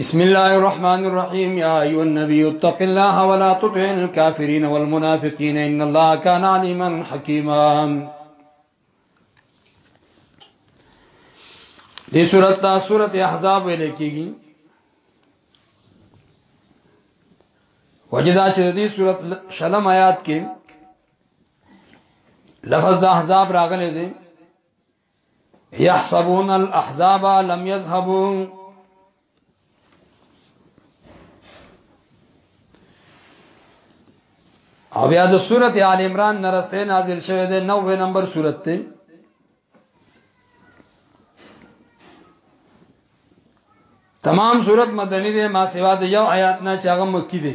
بسم الله الرحمن الرحيم يا أيها النبي اتق الله ولا تطع الكافرين والمنافقين إن الله كان عليما حكيما دې صورت ته صورت احزاب ویل کېږي وجدا چې دې صورت شلم آیات کې لفظ د احزاب راغلي دي يحسبون الاحزاب لم يذهبوا او بیا د سورت آل عمران نرسته نازل شوه د 90 نمبر سورت ته تمام سورت مدنی دی ما سوا د یو آیات نه چاغه مکی دی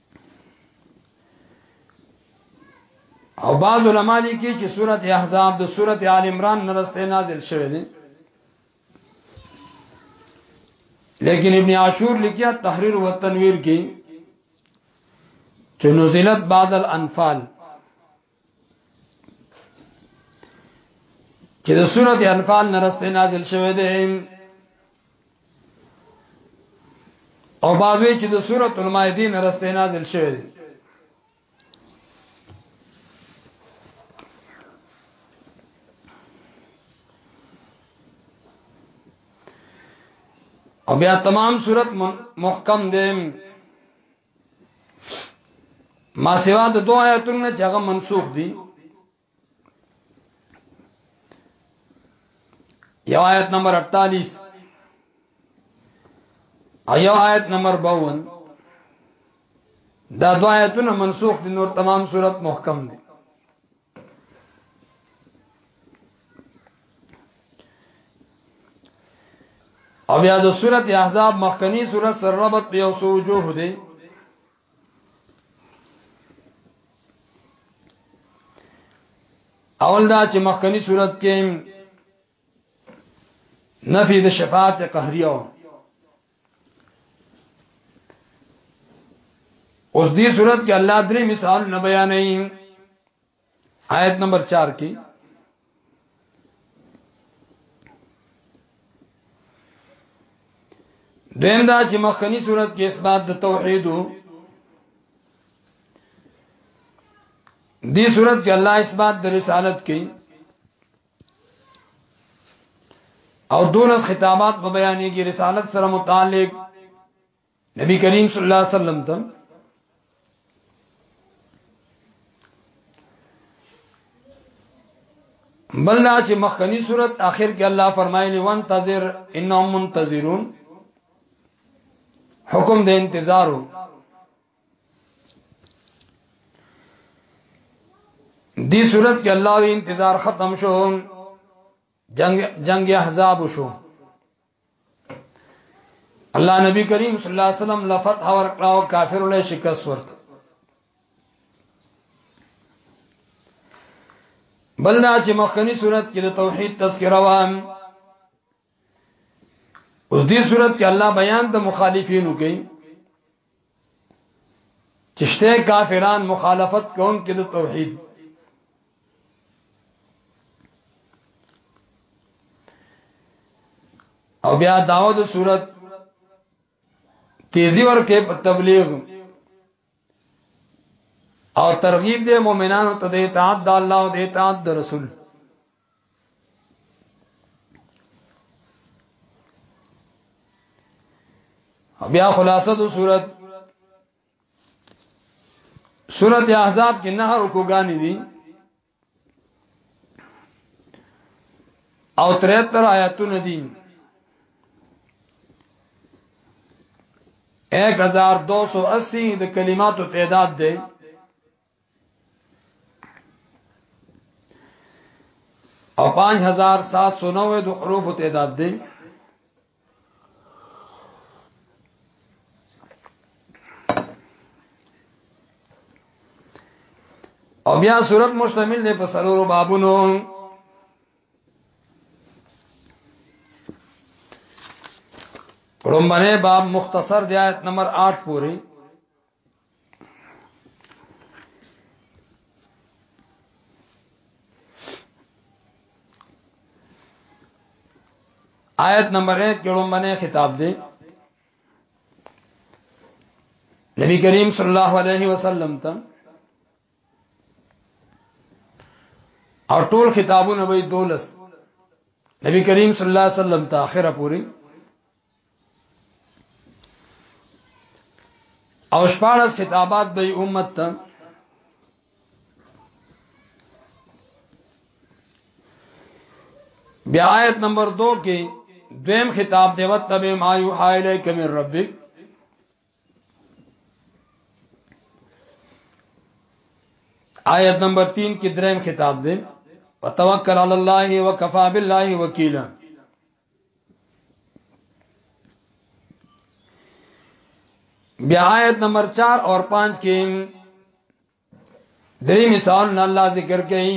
او بعض علما لیکي چې سورته احزاب د سورته آل عمران نرسته نازل شوه دي لیکن ابن عاشور لیکیا تحریر و تنویر کې چې نزلت بعد الانفال چې د سورته انفال نرسته نازل شوه دی او باوی چې د سورته المائده نرسته نازل شوه دی او بیا تمام صورت محکم دی ما سوا د دوه آیاتونو نه چې هغه منسوخ دي یو آیت نمبر 48 او یو آیت نمبر 52 دا دوه آیتونه منسوخ دي نور تمام صورت محکم دي او بیا د سورت احزاب مخکنی سورت سره ربط په یو سو وجوه دی اول دا چې مخکنی صورت کې نفي د شفاعت قهريه اوس دې صورت کې الله درې مثال نه بیانې آیت نمبر 4 کې دویم دا چې مخکنی صورت کې اثبات د توحید دې صورت کې الله اثبات د رسالت کوي او دولس خطابات په بیانې کې رسالت سره متعلق نبی کریم صلی الله علیه وسلم ته بل دا چې مخکنی صورت آخر کې الله فرمایلی وانتظر انهم منتظرون حکم د انتظارو دی صورت کې الله وی انتظار ختم شو جنگ جنگ احزاب شو الله نبی کریم صلی الله علیه وسلم لفت اور کلاو کافر له شکست ورک بلدا چې مخکنی صورت کې د توحید تذکرہ وام اوس دې صورت کې الله بیان د مخالفینو کوي چشته کافران مخالفت کوم کې د توحید او بیا داو د صورت تیزی ورکه په تبلیغ او ترغیب دې مؤمنانو ته د اطاعت د الله او د اطاعت د رسول بیا خلاصه د صورت صورت احزاب کې نه رکوګانی دي او 73 آیاتونه دي 1280 د کلماتو تعداد دی او 5790 د حروف تعداد دی او بیا صورت مشتمل دی په سلورو بابونو رومبنه باب مختصر دی آیت نمبر 8 پوری آیت نمبر 1 کې لومبنه خطاب دی نبی کریم صلی الله علیه وسلم ته او ټول خطابونه به دولس نبی کریم صلی الله علیه وسلم ته اخره پوری او شپارس خطابات به امت ته بیا آیت نمبر دو کې دویم خطاب دی وتب ما یوحا الیک من ربک آیت نمبر 3 کې دریم خطاب دی وتوکل علی الله وکفا بالله وکیلا بیا آیت نمبر 4 اور 5 کې درې مثال نه الله ذکر کوي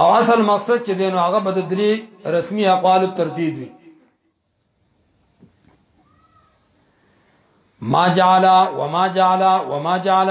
او اصل مقصد چې دین هغه بد درې رسمي اقوال تردید وي ما جعل وما جعل وما جعل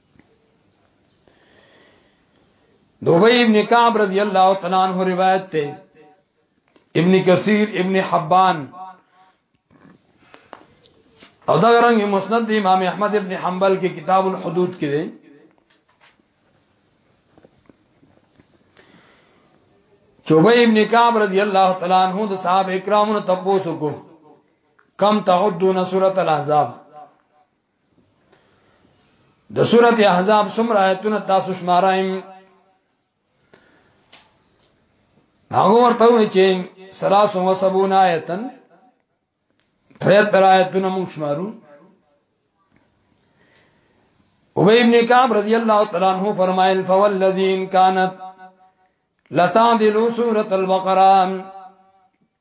دوبی ابن کعب رضی اللہ تعالی عنہ روایت تے ابن کثیر ابن حبان او دا رنګ مسند امام احمد ابن حنبل کې کتاب الحدود کې دی چوبه ابن کعب رضی الله تعالی عنہ د صاحب کرامو ته تاسو کو کم تعدون سورۃ الاحزاب د سورته احزاب څومره آیتونه تاسو شمارایم هغه ورته وی چې سلاس و سبون آیتن تریا تر آیتونه موږ شمارو ابی ابن کعب رضی اللہ تعالی عنہ فرمائل فوالذین کانت لتعدلو سورة البقرہ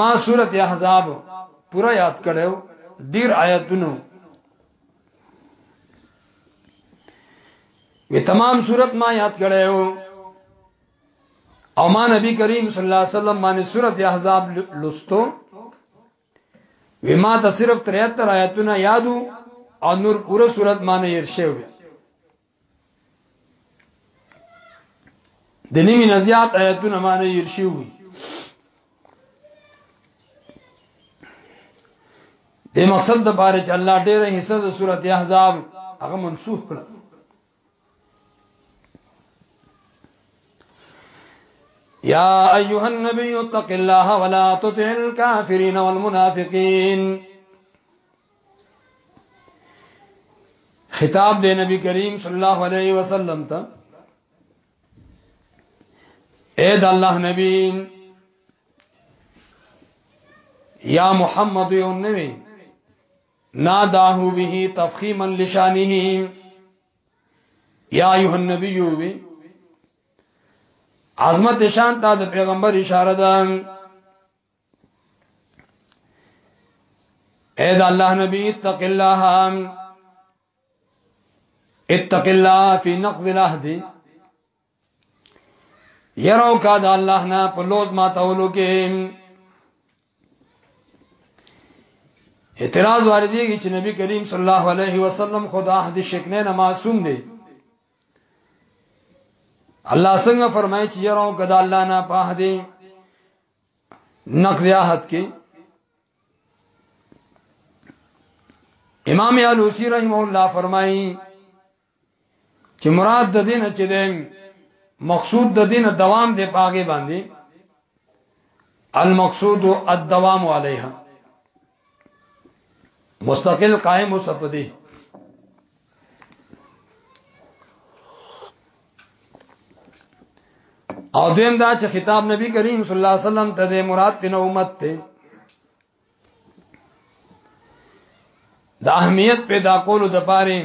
ما سورت احزاب پورا یاد کړو ډیر آیاتونو وی تمام صورت ما یاد کړو او ما نبی کریم صلی الله علیه وسلم باندې سورت احزاب لستو وی ما ته صرف 73 آیاتونه یادو او نور پورا صورت باندې ارشیو د نیمه نزیات آیاتونه معنی یې شوی د مقصد د باره چې الله ډېره حصہ د سورته احزاب هغه منسوخ کړ یا ایها النبی اتق الله ولا تطع الكافرین والمنافقین خطاب دے نبی کریم صلی اللہ علیہ وسلم تا اے دا اللہ نبی یا محمد یو نوی ناداہو به تفخیما لشانه یا ایوہ النبی یو بی عظمت شان تا دا پیغمبر اشاره ده اے دا الله نبی اتق الله اتق الله فی نقض العهد یرو کا دا الله نه په لوز ما تولو کې اعتراض واردېږي چې نبی کریم صلی الله علیه وسلم خدا عهد شکنه نه معصوم دی الله څنګه فرمایي چې یرو کا دا الله نه په عهد نقض عهد کې امام علوسی رحم الله فرمایي چې مراد د دین چې دین مقصود د دین دوام دی پاګه باندې المقصود الدوام علیها مستقل قائم اوسه په دې او دیم دا چې خطاب نبی کریم صلی الله علیه وسلم ته د مراد تن امت ته د اهمیت پیدا کولو د پاره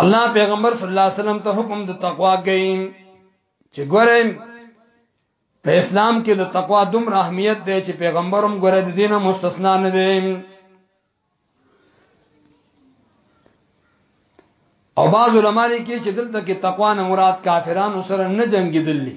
الله پیغمبر صلی الله علیه وسلم ته حکم د تقوا کوي چې ګوره په اسلام کې د تقوا دوم اهمیت دی چې پیغمبرم ګوره د دینه مستثنا نه دی او بعض علماء لیکي چې دلته کې تقوا نه مراد کافرانو سره نه جنگیدلی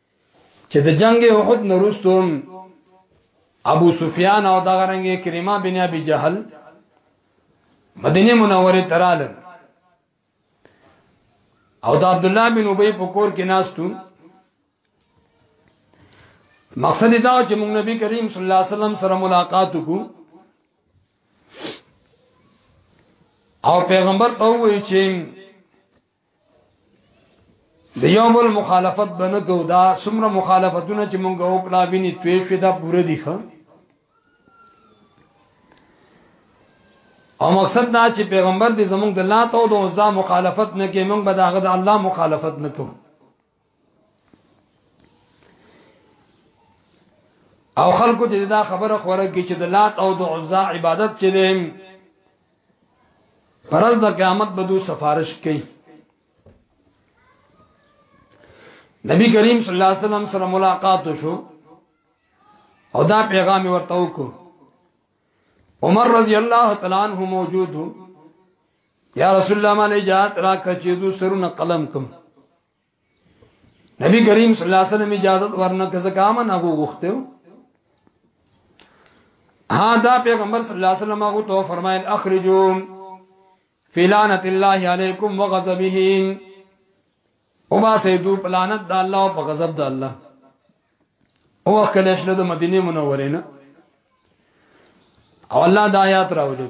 چې د جنگ احد نورستم ابو سفیان او دغه رنګ کریمه بن ابي جهل مدینه منوره تراله او د عبد الله بن ابي په کور کې ناستو مقصد دا چې موږ نبی کریم صلی الله علیه وسلم سره ملاقات وکړو او پیغمبر ته وایي چې د یو بل مخالفت بنه کو دا سمره مخالفتونه چې مونږ وکړه ویني توې شوې دا پوره دي ښه او مقصد دا چې پیغمبر دې زمونږ د لات او د عزا مخالفت نه کوي مونږ به داغه د الله مخالفت نه کوو او خلکو ته دا خبره خوره کی چې د لات او د عزا عبادت چې دیم پرز د قیامت بدو سفارش کوي نبی کریم صلی الله علیه وسلم سره ملاقات شو او دا پیغام ورته وکړو عمر رضی الله تعالی عنہ موجود وو یا رسول الله ما نجات را کچې دو سرونه قلم کوم نبی کریم صلی الله علیه وسلم اجازه ورنه کزه کامه نه غوښته ها دا پیغمبر صلی الله علیه وسلم هغه تو فرمایل اخرجو فلانت الله علیکم وغضبه او ما سیدو پلانت د الله او په غضب د الله او وخت کله شله د مدینه منورې نه او الله د آیات راولې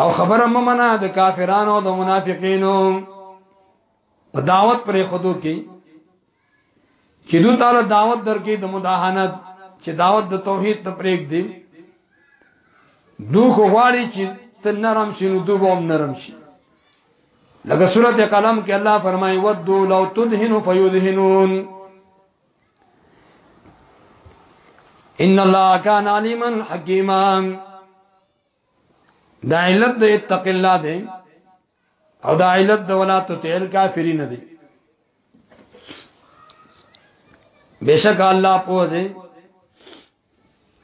او خبره ممنه د کافرانو او د منافقینو په دعوت پر خودو کې چې دوی تعالی دعوت درکې د مداهنت چې دعوت د توحید ته پرېګ دی دوی خو غواړي چې ته نرم شې نو دوی هم نرم شي لکه سورته قلم کې الله فرمایي ودو لو تدهن فیدهنون ان الله كان عليما حكيما دا علت د اتق الله دی او دا علت د ولا تطعل کافرین دی بشک الله په دې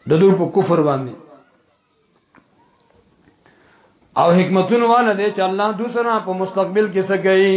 د دوی په کفر باندې او حکمتونه والا دی چې الله دوسرا په مستقبل کې څه کوي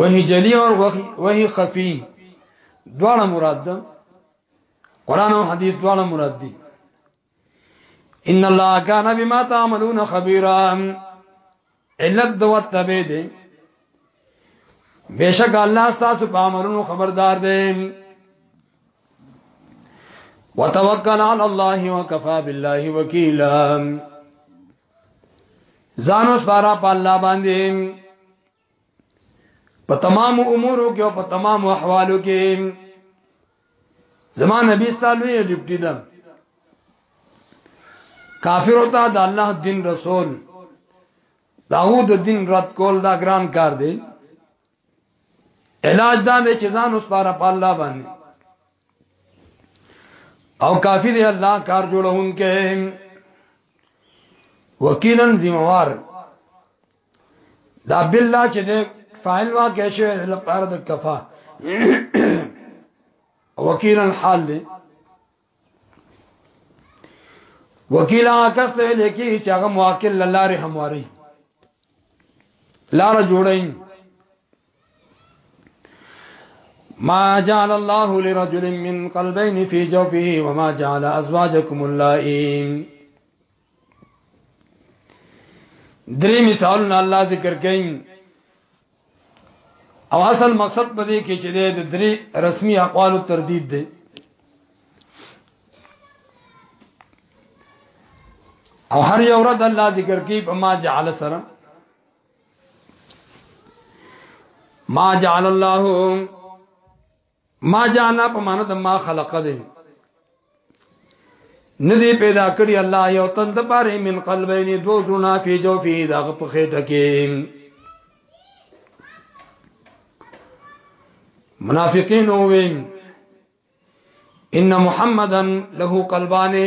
وحی جلی اور وحی وحی خفی دواړه مراد ده قران او حدیث دواړه مراد دي ان الله کان بما تعملون خبيرا علت دو تبه دي بشک الله تاسو په امرونو خبردار دی وتوکل علی الله وکفا بالله وکیلا ځانو سپارا په الله باندې په تمام امورو کې او په تمام احوالو کې زمان نبی ستاسو یې ډیپټی ده کافر ہوتا دا الله دین رسول داوود دین رد کول دا ګران کار دی علاج دا دی چې ځان اوس پر الله باندې او کافی دی الله کار جوړون کې وکیلا ذمہوار دا بالله چې د فاعل واقع شوی لپاره د کفا وکیلا حال دی وکیلا کس ته لیکي چې هغه مواکل الله رحمواري لار جوړین ما جعل الله لرجل من قلبين في جوفه وما جعل ازواجكم اللائم درې مثالونه الله ذکر کین او اصل مقصد په دې کې چې د درې رسمي اقوالو تردید دی او هر یو رد الله ذکر کوي په ما جعل سره ما جعل الله ما جانا په معنا د ما خلق دی ندی پیدا کړی الله یو تن د پاره من قلبین دو زنا فی جو فی دا په خېټه کې منافقین وې ان محمدن له قلبانه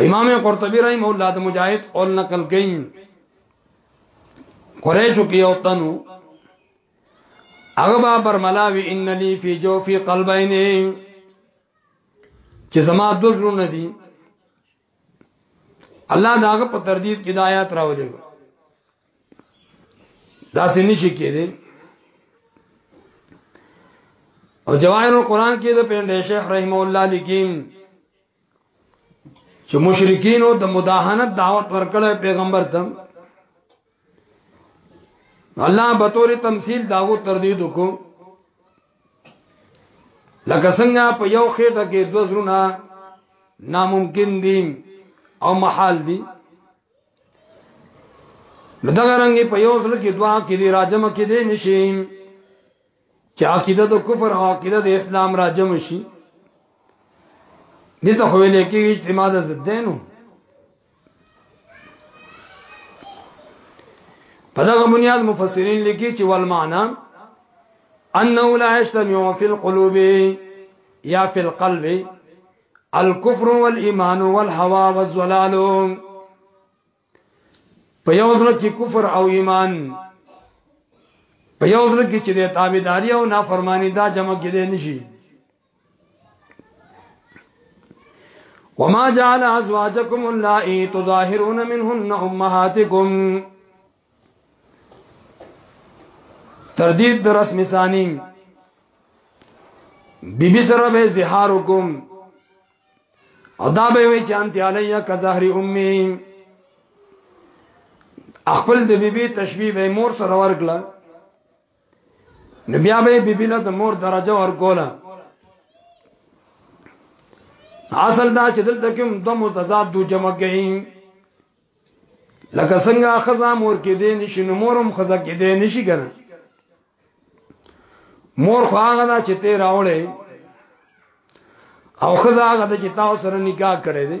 امام قرطبی رحم الله د مجاهد قول نقل کین قریشو کې او تنو هغه بابر ملاوی ان لی فی جوفی قلبین چې زما دوزرونه دي الله داغه په تردید کې د آیات راولې دا څه نشي کېدی او جواهر القرآن کې د پنده شیخ رحم الله لیکیم چې مشرکین او د مداهنت دعوت ورکړې پیغمبر ته الله به تور تمثيل داغو تردید وکړو لکه څنګه په یو خېټه کې دو زرونه ناممکن دي او محال دي دغه رنګ په یو ځل کې دعا کې دي راجم کې دي نشي چې عقیده د کفر او عقیده د اسلام راجم شي دي ته ویل کېږي اجتماع د زدینو په دغه بنیاد مفسرین لیکي چې ول معنا انه لا یجتمع فی القلوب یا فی القلب الكفر والايمان والهوى والزلال په یو ځل کې کفر او ایمان په یو ځل کې چې د تابعداري او نافرمانی دا جمع کېدې نشي وما جعل ازواجكم اللائي تظاهرون منهن امهاتكم تردید در رسم ثانی بی بی سره به زهار وکم او دا به وی چانتی علیا ک زهر امي خپل د بی بی تشبیه به مور سره ورکړه نو بیا به بیبی له د مور درجه ورکوله اصل دا چې دلته کوم دو متضاد دو جمع کوي لکه څنګه خزا مور کې دې نشي نو مورم خزا کې دې نشي کنه مور خو هغه دا چې ته راولې او خزا هغه چې تاسو سره نکاح کړې دي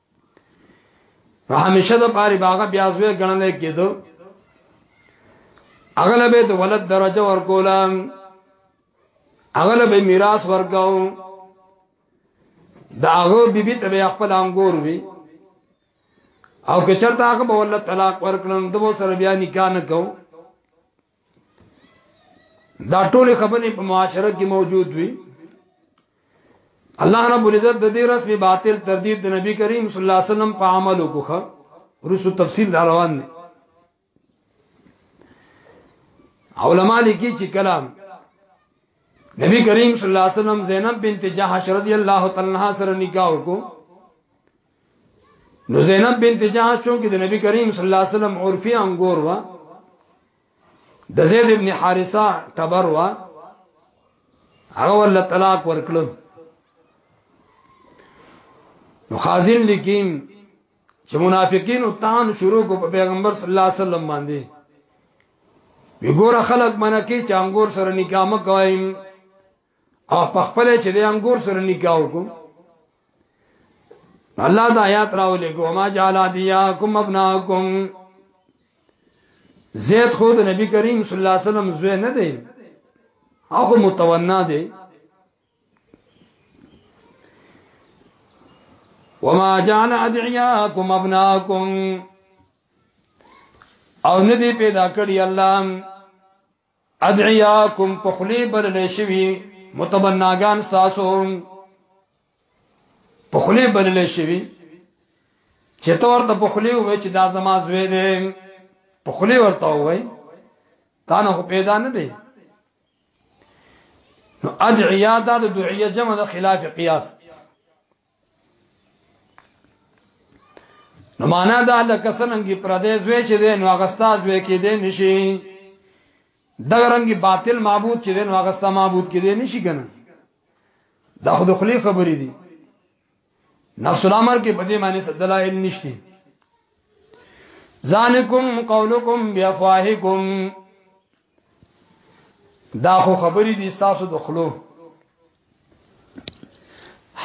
په همیشه د پاره باغ بیا زوی ګڼل کېدو اغلبه د ولد درجه ورکولا اغلبه میراث ورکاو دا هغه بیبي ته خپل انګور وی او که چرته هغه به ولله طلاق ورکړم د وو سره بیا نکاح نه کو دا ټول خبرې په معاشره کې موجود وي الله رب العزت د دې رسمي باطل تردید د نبی کریم صلی الله علیه وسلم په عمل وکړه ورسو تفصیل را روان دي علماء لیکي چې کلام نبی کریم صلی الله علیه وسلم زینب بنت جحش رضی الله تعالی عنها سره نکاح وکړو نو زینب بنت جهش چونکه د نبی کریم صلی الله علیه وسلم عرفي انګور وا د زید ابن حارثه تبر وا هغه ول طلاق ورکړو نو خازن لیکین چې منافقین او تان شروع کو په پیغمبر صلی الله علیه وسلم باندې وی ګوره خلق منکی چې انګور سره نکاح مکوایم او په خپل چې د انګور سره نکاح وکړو الله دا آیات راولې کو ما جعل ادیاکم ابناکم زید خود نبی کریم صلی الله علیه وسلم زوی نه دی هغه متونا دی وما جعل ادعیاکم ابناکم او ندی پیدا کړی الله ادعیاکم په خلی بلل شوی متبناګان تاسو په خلی بلل شوی چې تو ورته په خلی وې چې دا زما زوی دی په خلی ورته وې تا نه پیدا نه دی نو ادعیا دا د دعیه جمع د خلاف قیاس نو معنا دا د کسننګي پردې زوی چې دین واغستا زوی کې دین نشي دغه رنګي باطل معبود چې دین واغستا معبود کې دین نشي کنه دا خود خلی خبرې دي نفس الامر کې بده معنی صد دلائل نشته ذالکم قولکم بیافواهکم دا خو خبرې دي تاسو د خلو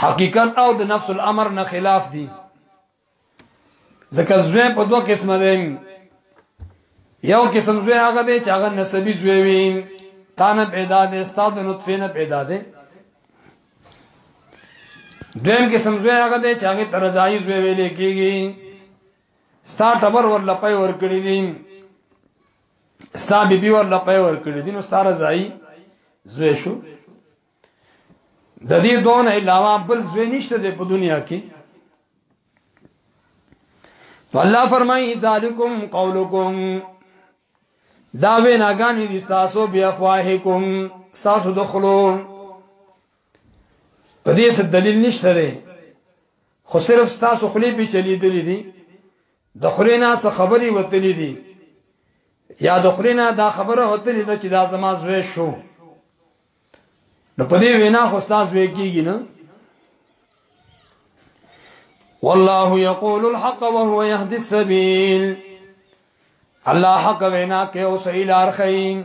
حقیقت او د نفس الامر نه خلاف دي ځکه زوی په دوه قسمه دي یو قسم زوی هغه دی چې هغه نسبی زوی وي تانه پیدا دي استاد نطفه نه پیدا دي دویم قسم زوی هغه دی چې هغه ترزای زوی ویل کېږي ستا ټبر ورلپای ورکړي دي ستا بی بی ورله پي ور کړی دینو ستاره ځای زوی شو د دې دون علاوه بل زوی نشته د په دنیا کې الله فرمایي ذالکم قولکم دا ویناګانی دي تاسو بیا افواهکم تاسو دخلو په دې څه دلیل نشته دی خو صرف تاسو خلی به چلی دلی دي د خلینا څخه خبري وتلې دي یا د خلینا دا خبره وتلې ده چې دا زما زوی شو نو په دې وینا خو استاد وی کیږي نه والله یقول الحق وهو يهدي السبيل الله حق وینا کې او صحیح لار خین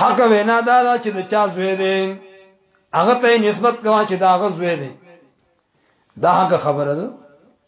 حق وینا دا دا چې د چا زوی دی هغه ته نسبت کوي چې دا هغه زوی دی دا هغه خبره ده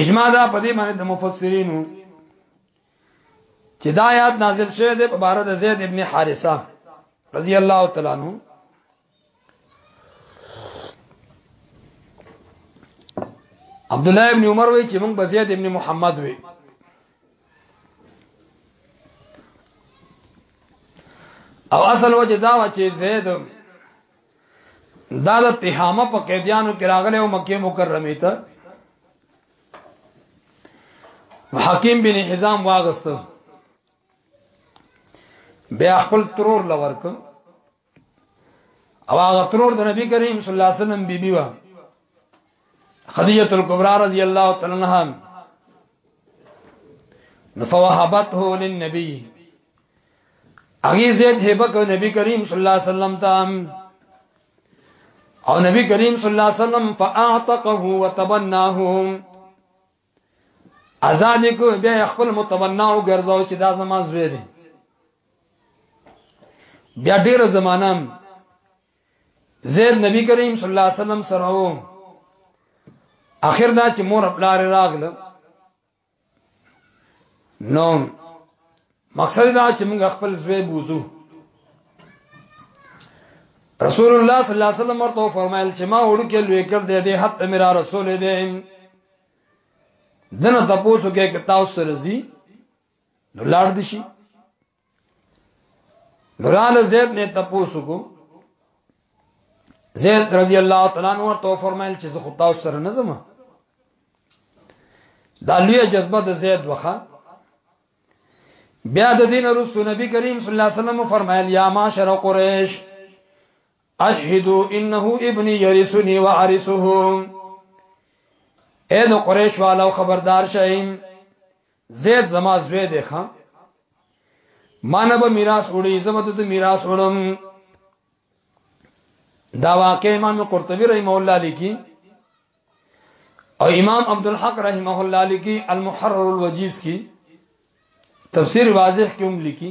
اجماع دا په دې معنی د مفسرینو چې دا آیات نازل شوه د عبارت د زید ابن حارثه رضی الله تعالی عنہ عبد الله ابن عمر وی چې موږ بزید ابن محمد وی او اصل وجه دا و چې زید دا د تهامه په قیدیانو کې راغله او مکه مکرمه ته حکیم بن حزام واغسته بیا خپل ترور لورک او هغه ترور د نبی کریم صلی الله علیه وسلم بیبي بی وا خدیجه الکبرى رضی الله تعالی عنها نفوهبته للنبي هغه زید هبه کو نبی کریم صلی الله علیه وسلم ته او نبی کریم صلی الله علیه وسلم فاعتقه وتبناه آزاد کو بیا خپل متبنا او ګرځاو چې دا زما زوی دی بیا ډیره زمانہ زید نبی کریم صلی الله علیه وسلم سره وو اخر دا چې مور خپل راغله نو مقصد دا چې موږ خپل زوی بوزو رسول الله صلی الله علیه وسلم ورته فرمایل چې ما وړو کې لوی کړ دې دې حت میرا رسول دې دنه تاسو کې کتاب سره زی نو لاړ دي شي لران زید نے تپوسو کو زید رضی الله تعالی عنہ ورته فرمایل چې زه خدا سره نه زما دا لوی جذبه د زید وخه بیا د دین رسول نبی کریم صلی الله علیه وسلم فرمایل یا معاشر قریش اشهدو انه ابنی یرثنی و ارثه اے نو قریش والو خبردار شئ زید زما زوی دی خان مانه به میراث وړي زبد ته میراث وړم دا واقع امام قرطبي رحم الله لیکي او امام عبد الحق رحمه الله لیکي المحرر الوجیز کی تفسیر واضح کیوم لیکي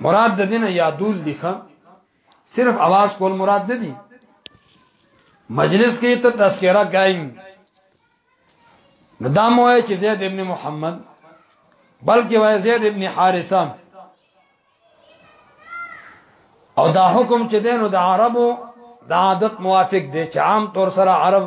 مراد د دینه یادول دي ښه صرف आवाज کول مراد نه دي مجلس کې ته تذکرہ غایم ندام وای چې زید ابن محمد بلکې وای زید ابن حارثه او دا حکم چې دینو د عربو د عادت موافق دی چې عام طور سره عرب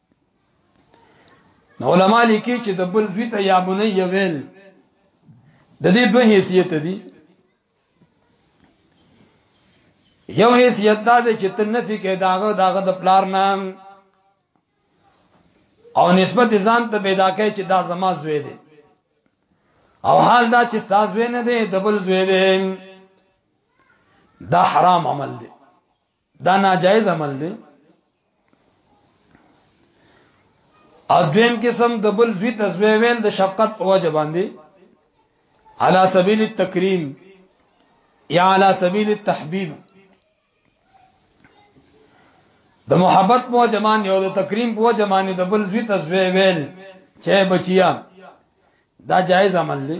علماء لیکي چې د بل زوی ته یا بني ویل د دې دوه حیثیت دي یو حیثیت دا دی چې ته نفي کې داغه داغه د پلار نام او نسبت ځان ته پیدا کوي چې دا زما زوی دی او حال دا چې تاسو زوی نه دی د بل زوی دی دا حرام عمل دی دا ناجایز عمل دی او دویم قسم د بل زوی تزوی ویل د شفقت په وجه باندې على سبيل التكريم یا على سبيل التحبيب د محبت په وجه باندې او د تکریم په وجه باندې د بل زوی تزوی ویل چې بچیا دا جایز عمل دی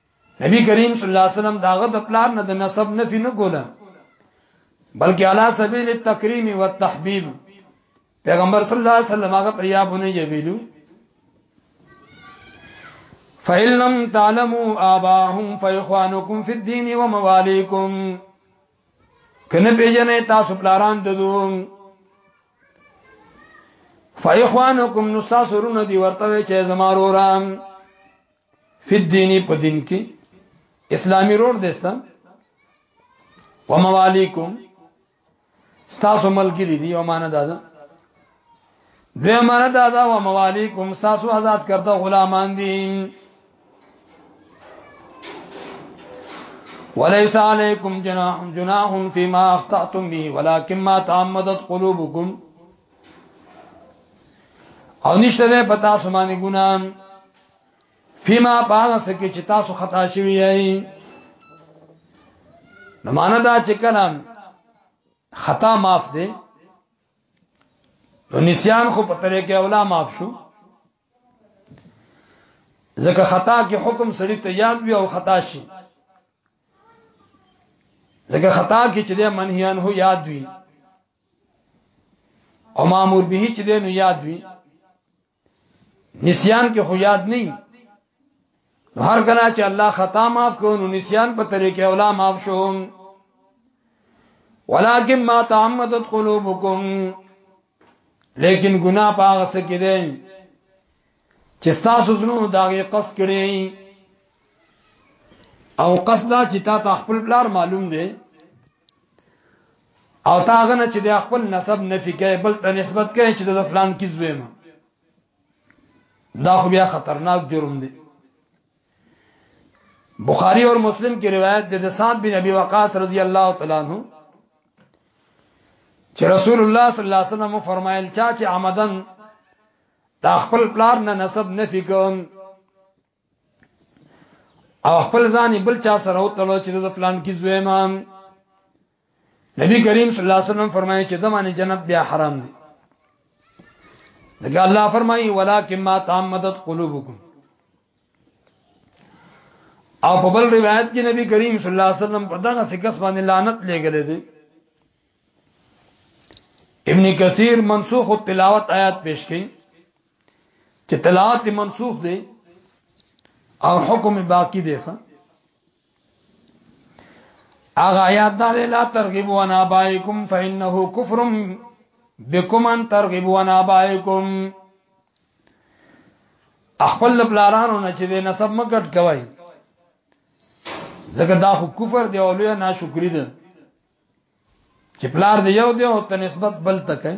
نبی کریم صلی الله علیه وسلم داغه د پلار نه د نسب نفي نه کوله بلکې علا سبیل التکریم والتحبیب پیغمبر صلی الله علیه وسلم هغه طیابونه یې ویلو فإن لم تعلموا آباهم فإخوانكم في الدين ومواليكم کنه پیژنې تاسو پلاران ددو فإخوانكم نستاسرون دی ورته چې زمارو رام فی الدین په دین کې اسلامی رور د اسلام وموالیکم ستاسو ملګری دی او معنا دا ده دوی معنا دا ده وموالیکم ستاسو آزاد کرده غلامان دي وليس عليكم جناح جناح فيما اخطأتم به ولكن ما تعمدت قلوبكم او نشته ده پتا سمانه ګنام فيما باغ سکه چې تاسو خطا شوی یې نو معنا دا چې کلام خطا معاف دی نو نسیان خو په طریقې اولا معاف شو ځکه خطا کې حکم سړی ته یاد وي او خطا شي ځکه خطا کې چې د منهیان هو یاد وي او مامور به چې د نو یاد وي نسیان کې خو یاد نه هر کله چې الله خطا معاف کړو نو نسیان په طریقې اولا معاف شو ولکن ما تعمدت قلوبکم لیکن ګناه پاغه څه کې دي چې تاسو زنو داغه قصد کړی او قصدا چې تا خپل بلار معلوم دی او تا غنه چې د خپل نسب نفي کوي بل ته نسبت کوي چې د فلان کی زوی ما دا خو بیا خطرناک جرم دی بخاری اور مسلم کی روایت د سعد بن ابي وقاص رضی الله تعالی عنہ چې رسول الله صلی الله علیه وسلم فرمایل چا چې عمدن دا خپل پلار نه نسب نفي کوم او خپل ځان بل چا سره او تلو چې د پلان کې زویما نبی کریم صلی الله علیه وسلم فرمایي چې د باندې جنت بیا حرام دي ځکه الله فرمایي ولکن ما تعمدت قلوبکم او په بل روایت کې نبی کریم صلی الله علیه وسلم په دغه سکس باندې لعنت لګلې دي ابن کثیر منسوخ التلاوت آیات پیش کړي چې طلاق منسوخ دی او حکم باقی دی ښا اغه آیات دا لا ترغب وانا بایکم فانه کفر بكم ان ترغب وانا بایکم خپل پلارانو نه چې نسب مګټ کوي ځکه دا خو کفر دی او لوی ناشکری ده چې پلار دی یو دی او ته نسبت بل تکای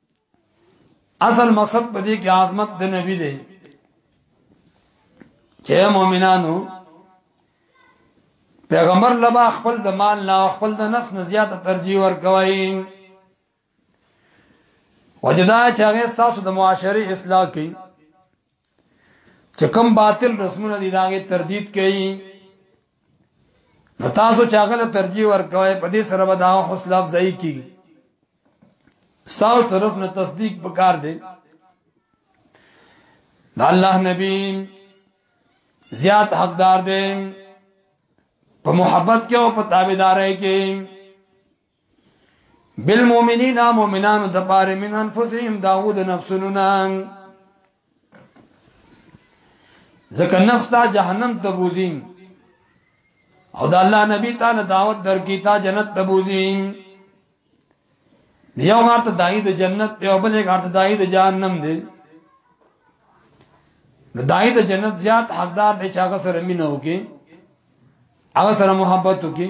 اصل مقصد په دې کې عظمت د نبی دی چې مؤمنانو پیغمبر لبا خپل د مال نه خپل د نفس نه زیاته ترجیح ورکوي وجدا چې هغه تاسو د معاشري اصلاح کوي چې کوم باطل رسمونه دي داغه تردید کوي تاسو چاغله ترجیح ورکوي په دې سره به دا حوصله افزایی کیږي ساو طرف نه تصدیق پکار دی دا الله نبی زیات حقدار دی په محبت کې او په تابعدارۍ کې بالمؤمنین مؤمنانو د پاره من انفسهم داود نفسونو نام ځکه نفس دا جهنم ته بوزي او دا الله نبی تعالی دعوت درکې تا جنت ته بوزي یو غارت دای د جنت دی او بل غارت دای د جهنم دی نو دای د جنت زیات حقدار دی چې هغه سره مينو کې هغه سره محبت وکي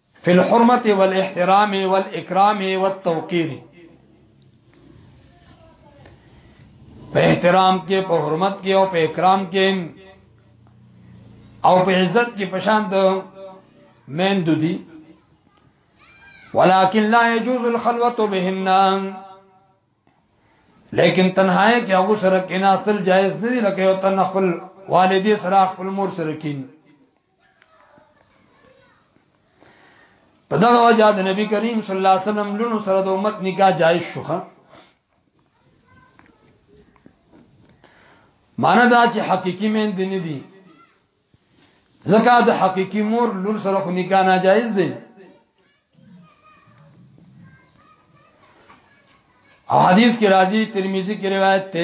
فی الحرمت والاحترام والاکرام والتوقیر په احترام کې په حرمت کې او په اکرام کې او په عزت کې پشان د مین دودي ولكن لا يجوز الخلوه بهن لیکن تنهایی کې هغه سره کې ناستل جایز نه دی لکه یو تن خپل والدې سره خپل مور سره کې په دا وجه د نبی کریم صلی الله علیه وسلم لونو سره د امت نکاح جایز شوخه معنی دا چې حقيقي مین دي نه دي زکات حقيقي مور لور سره خو نکاح ناجایز دي حدیث کې راځي ترمذی کې روایت ته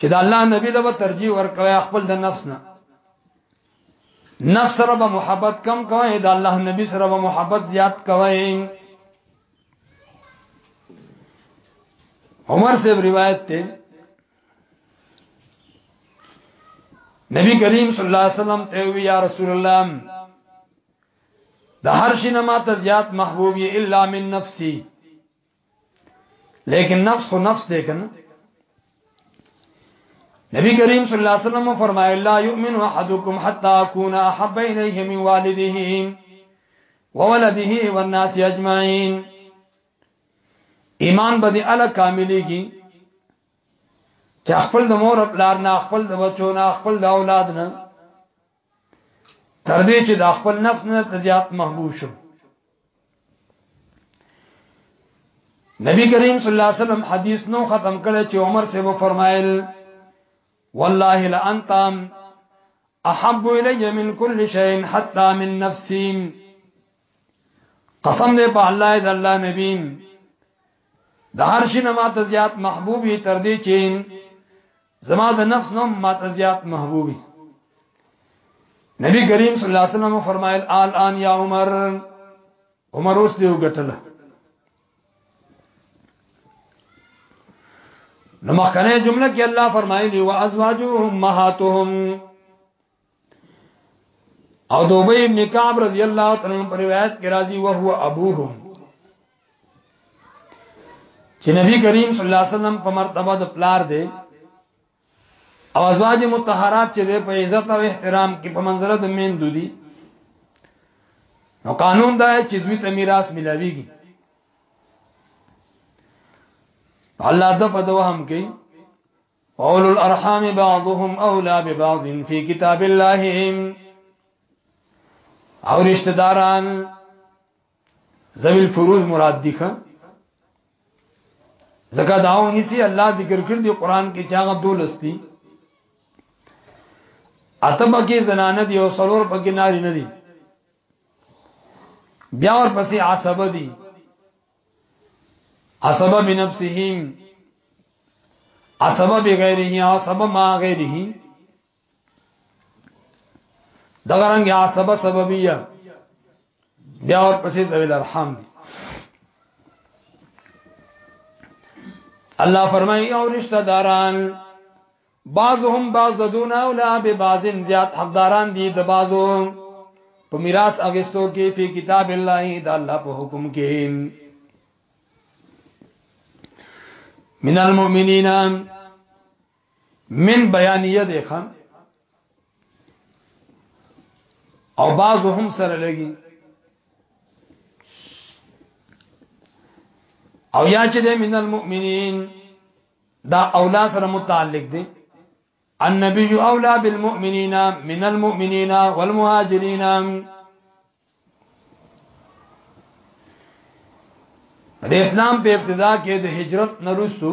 چې د الله نبی له ترجیح ورکوي خپل د نفس نه نفس سره به محبت کم کوي د الله نبی سره به محبت زیات کوي عمر سے روایت ته نبی کریم صلی الله علیه وسلم ته وی یا رسول الله د هر شي نه ماته زیات محبوب یې الا من نفسي لیکن نفس خو نفس دی کنه نبی کریم صلی الله علیه وسلم فرمایي لا یؤمن احدکم حتا اكون احب الیه من والده وولده والناس اجمعین ایمان به دې اله کاملېږي چې خپل د مور او پلار نه خپل د بچو نه خپل د اولاد نه تر دې چې د خپل نفس نه زیات محبوب شو نبی کریم صلی الله علیه وسلم حدیث نو ختم کړي چې عمر سے وو فرمایل والله لانت احب الی من کل شیء حتا من نفسی قسم دې په الله دې الله نبی د هر شي نه ماته زیات محبوبي تر دې چې زما د نفس نوم ماته زیات محبوبي نبی کریم صلی الله علیه وسلم فرمایل آل آن یا عمر عمر اوس دیو غټل نو مخکنه جمله کې الله فرمایلی و ازواجهم مهاتهم او دوبه ابن کعب رضی الله تعالی عنہ پر روایت کې راځي او هو ابوهم چې نبی کریم صلی الله علیه وسلم په مرتبه د پلار دی او ازواج متطهرات چې په عزت او احترام کې په منزله د مين دودي نو قانون دا چې زوی ته میراث ملاويږي الله د په دوه هم کوي اولو الارحام بعضهم اولا ببعض فی کتاب الله او رشتہ داران ذوی الفروض مراد دي خان زکه داو نسی الله ذکر کړ دی قران کې چاغه دولستی اتم کې زنانه دی او سرور پکې ناری نه دی بیا ور پسې عصبه دی عصب بنفسهم عصب بغیره عصب ما غیره دغه رنګ عصب سببیه بیا ور پسې ذویل ارحام دي الله فرمایي او رشتہ داران بعضهم بعض دون اولا ببعضن زیاد حقداران دي د بعضو په میراث اغستو کې په کتاب الله د الله په حکم کې من المؤمنین من بیانیه ده خان او بعضو هم سره لګي او یا چې د من المؤمنین دا اولا سره متعلق دی النبي اولى بالمؤمنين من المؤمنين والمهاجرين د اسلام په ابتدا کې د هجرت نرستو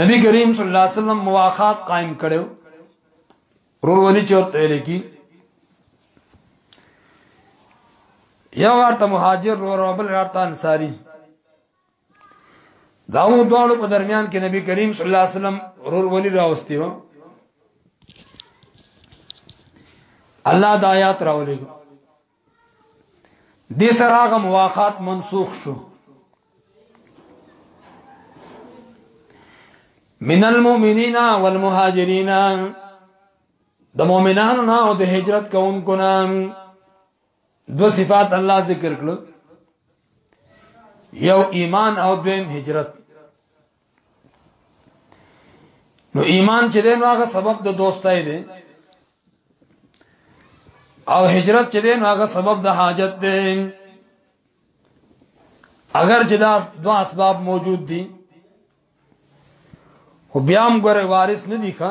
نبی کریم صلی الله علیه وسلم مواخات قائم کړو رورونی چورته لکی یو ورته مهاجر رو ربل ورته انصاری دا و دوړو په درمیان کې نبی کریم صلی الله علیه وسلم رور ولی راوستي و الله د آیات راولې دې سره هغه مواقات منسوخ شو من المؤمنین والمهاجرین د مؤمنانو نه او د هجرت کوونکو نه دو صفات الله ذکر کړو یو ایمان او دویم هجرت نو ایمان چې دین هغه سبب د دوستای دی او هجرت چې دین هغه سبب د حاجت دی اگر چې دا دو اسباب موجود دي خو بیا هم ګوره وارث نه دي ښه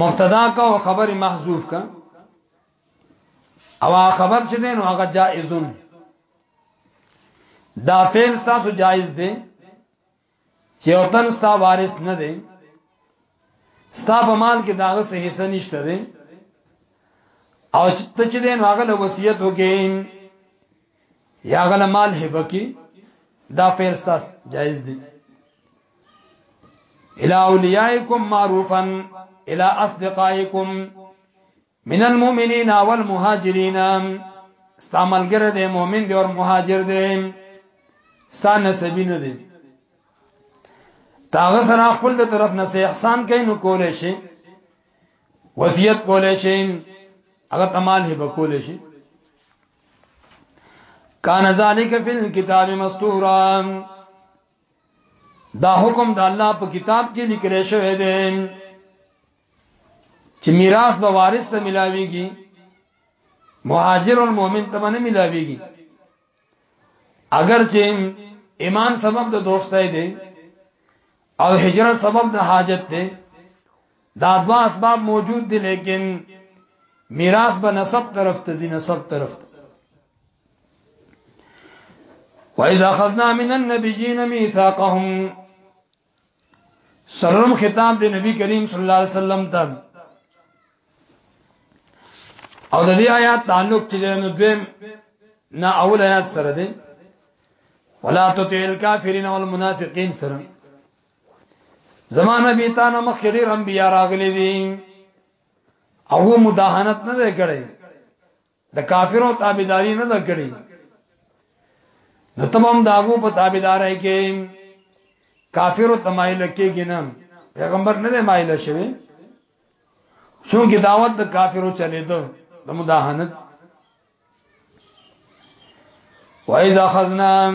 مبتدا کا او خبر محذوف کا او خبر چې دین هغه جائزون دا فعل ستاسو جائز دی چې او تن ستا وارث نه دی ستا په مال کې داغه څه حصہ نشته دی او چې ته چې دین هغه له وصیت وکې یا غل مال هبه کی دا فعل تاسو جائز دی الى اولیاءکم معروفا الى اصدقائکم من المؤمنین والمهاجرین استعمال ګره دی مؤمن دی او مهاجر دی ستا نسبی نه دی تاغه سره خپل د طرف نه احسان کین نو کولې شي وصیت کولې شي هغه تمال هبه کولې شي کان ذالک فی الكتاب مستورا دا حکم د الله په کتاب کې لیکل شوی دی چې میراث به وارث ته ملاويږي مهاجر او مؤمن ته باندې ملاويږي اگر چې ایمان سبب د دوستۍ دی او هجرت سبب د حاجت دی دا دوا اسباب موجود دي لیکن میراث به نسب طرف ته ځي نسب طرف ته وَإِذَا خَذْنَا مِنَ النَّبِيِّينَ مِيثَاقَهُمْ سرم خطاب دی نبی کریم صلی الله علیه وسلم ته او د دې آیات تعلق چې نو دویم نه اول آیات سره دی ولا تطع الكافرين والمنافقين سره زما نبی تا نه مخکې ډېر انبیا راغلي دي او هو مداهنت نه دی کړی د کافرو تابعداري نه ده کړی نو تمام داغو په تابعدارای کې کافرو تمایل کېږي نه پیغمبر نه دی مایل شوی چونکه دعوت د کافرو چلے ده د مداهنت وایذا خزنام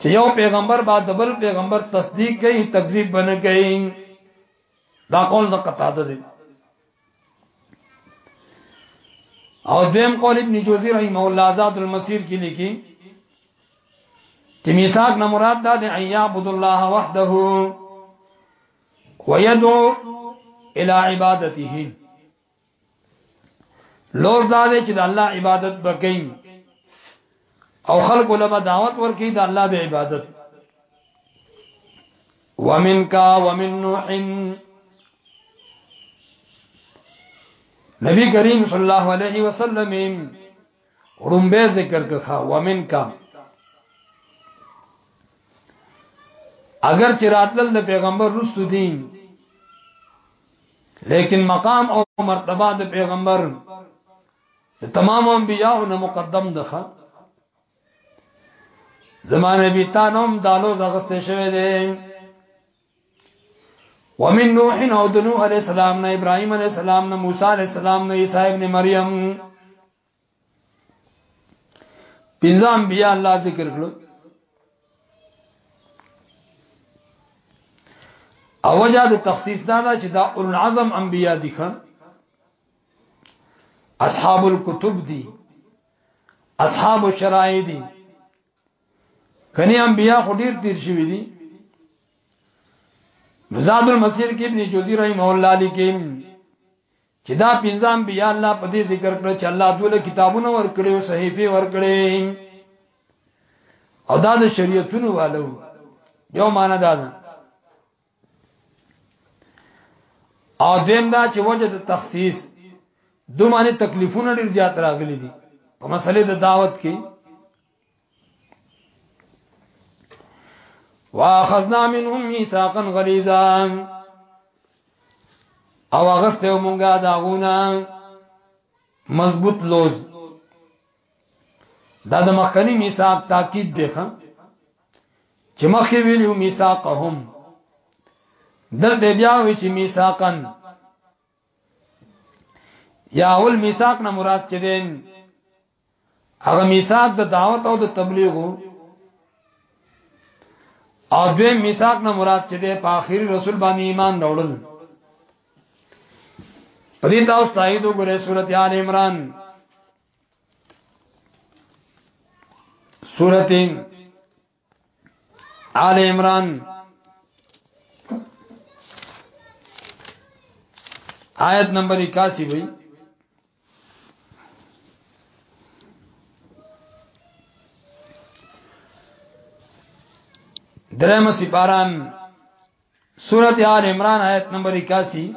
چې یو پیغمبر بعد بل پیغمبر تصدیق کوي تکذیب بنه کوي دا قول د قتاده دی او دیم قول ابن جوزی رحمه الله ذات المسیر کې لیکي چې میثاق نه مراد دا دی ان یعبد الله وحده ويدعو الى عبادته لوز دا دی چې د الله عبادت وکړي او خلق علماء دعوت ورکړي د الله به عبادت ومنك ومن نوح نبی کریم صلی الله علیه وسلم رمبه ذکر کخا ومن کا اگر چې راتل د پیغمبر رستو دین لیکن مقام او مرتبه د پیغمبر تمام انبیاء نه مقدم ده زمانه بي تانوم دالو زغسته شوی دی ومن نوح او د نوح عليه السلام نه ابراهيم عليه السلام نه موسی عليه السلام نه عيسى ابن مريم پنځه انبیاء الله ذکر کړو او وجه د تخصیص دا ده چې دا اول العزم انبیاء دي خان اصحاب الكتب دي اصحاب الشرایع دي کني انبیاء خو ډیر تیر شوی دي مزاد المسیر کې ابن جوزی رحم الله لیکي چې دا پنځه انبیا الله په دې ذکر کړ چې الله دوله کتابونه ورکړي او صحیفه ورکړي او دا د شریعتونو والو یو معنا دا ده او دیم دا چې وجه د تخصیص دومره تکلیفونه ډیر زیات راغلي دي په مسلې د دعوت کې واخذنا منهم ميثاقا غليظا او غسته مونږه داغونه مضبوط لوز دا د مخکنی میثاق تاکید دی ښا چې مخکې ویلو میثاقهم دلته بیا وی چې میثاقن یا اول میثاق نه مراد چې دین هغه میثاق د دعوت او د تبلیغ او دوی میثاق نه مراد چې د په اخیری رسول باندې ایمان راوړل پدې تاسو تایید وګورئ سورته آل عمران سورته آل عمران آیت نمبر 81 وی درم سپاران سورت آل عمران آیت نمبر 81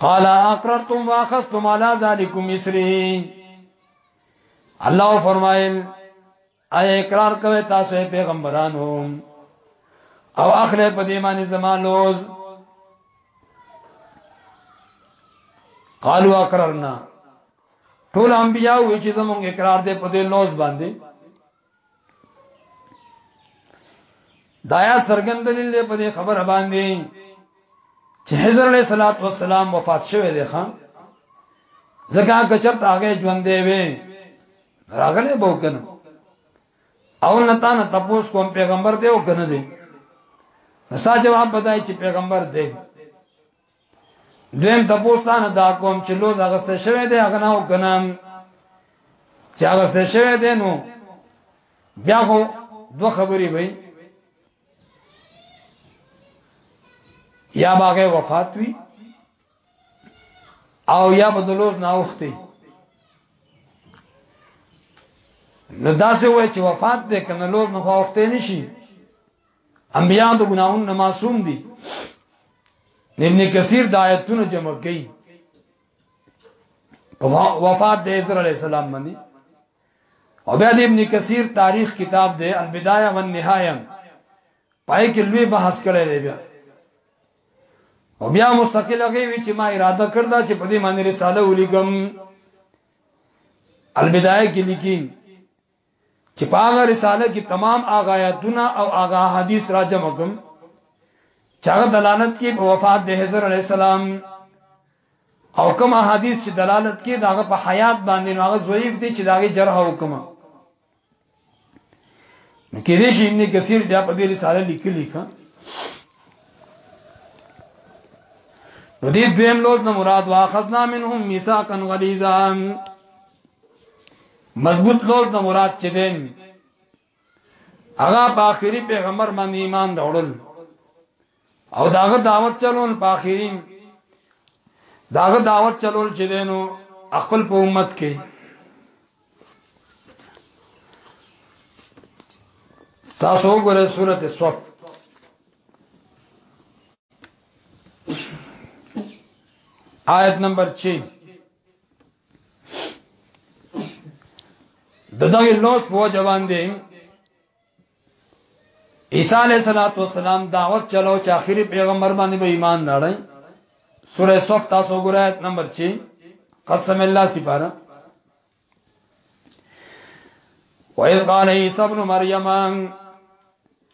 قال اقررتم واخذتم على ذلكم اسري الله فرمایل اي اقرار کوي تاسو پیغمبرانو او اخله په دې باندې زمان لوز قالوا اقررنا ټول انبیاء وی چې زمونږ اقرار دې په دې لوز باندې دایا سرګند دلیل دی په دې خبره باندې چې حضرت علیہ الصلوۃ والسلام وفات شوه دی خان زکه کچرت هغه ژوند دی وې راغله به کنه او نتا نه تپوس کوم پیغمبر دی او کنه دی نستا جواب بدای چې پیغمبر دی دویم تپوستانه دا کوم چې لوز اغسته شوی دی هغه نه او کنه چې اغسته شوی دی نو بیا خو دو خبرې وي یا باغه وفات وي او یا بدلوز نه اوخته نو داسې وای چې وفات دې کنه لوز نه اوخته نشي انبیاء د ګناهونو نه معصوم دي ابن کثیر د آیتونو جمع کوي وفات د عزر علی السلام باندې او بیا د ابن کثیر تاریخ کتاب دی البدایه والنهایه پای کې لوی بحث کړی دی بیا او بیا مستقل هغه وی چې ما اراده کړدا چې په دې باندې رساله ولیکم البدایه کې لیکین چې په هغه رساله کې تمام هغه آیاتونه او هغه احادیث را جمع کوم چې هغه دلالت کوي په وفات د حضرت علی السلام او کوم احادیث چې دلالت کوي داغه په حیات باندې نو هغه ضعیف دي چې داغه جرح وکم نو کې دې شي ابن کثیر بیا په دې رساله لیکلی ښه نو دې دویم لوز نه مراد واخذنا منهم میثاقا غلیظا مضبوط لوز نه مراد چې دین هغه په اخري پیغمبر باندې ایمان راوړل او داغه دعوت چلول په اخري داغه دعوت چلول چې دینو خپل په امت کې تاسو وګورئ سورته صف آیت نمبر 6 د دغه لوس په جوان دي عیسی علیہ الصلوۃ والسلام دعوت چلو چې اخیری پیغمبر باندې به ایمان راړی سورہ صف تاسو ګورئ نمبر 6 قسم الله سپاره وَإِذْ قَالَ عِيسَى ابْنُ مَرْيَمَ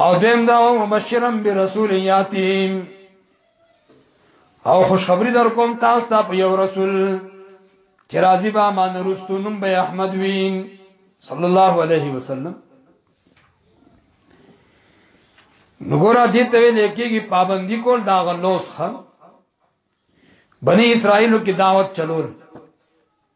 او دیم دا مبشرا برسول یاتیم او خوشخبری در کوم تاسو ته په یو رسول چې راضی به ما نرستو نوم به احمد وین صلی الله علیه وسلم نګورا دې ته لیکيږي پابندي کول دا غلوس خان بني اسرائیل کې دعوت چلول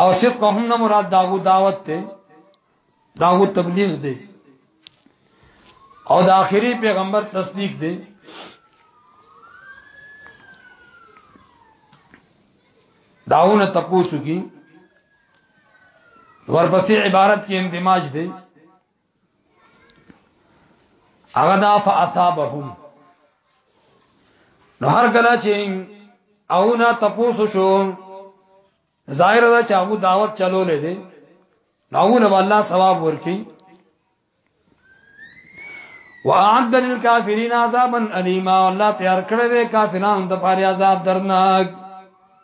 او صدق هم نه مراد داغو دعوت ته داغو تبلیغ دی او د آخري پیغمبر تصدیق دی داونه تپوسو کی ورپسې عبارت کې اندماج دی هغه دا فاصابهم نو هر کله چې او نه تپوس شو ظاهر دا چې هغه دعوت چلولې دي نو نه الله ثواب ورکي وعد للكافرين عذابا اليما الله تیار کړی دی کافرانو د پاره عذاب درناک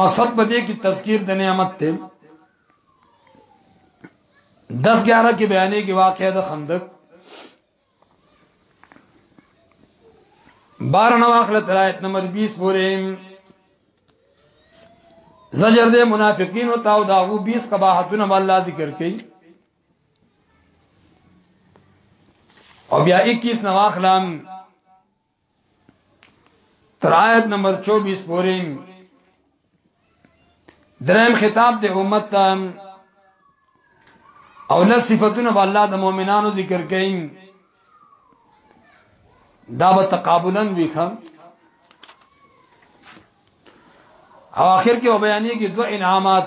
مقصد په دې کې تذکیر د نعمت ته 10 11 کې بیانې کې واقعې د خندق بار نو اخله ترایت نمبر 20 پورې زجر دې منافقین او تاو داغو 20 قباحتونه الله ذکر کړي او بیا 21 نو اخلام تر آیت نمبر 24 پورې دریم خطاب ته امت ته او له صفاتونو به الله د مؤمنانو ذکر کین دا به تقابلا ویخم او اخر کې بیانې کې دوه انعامات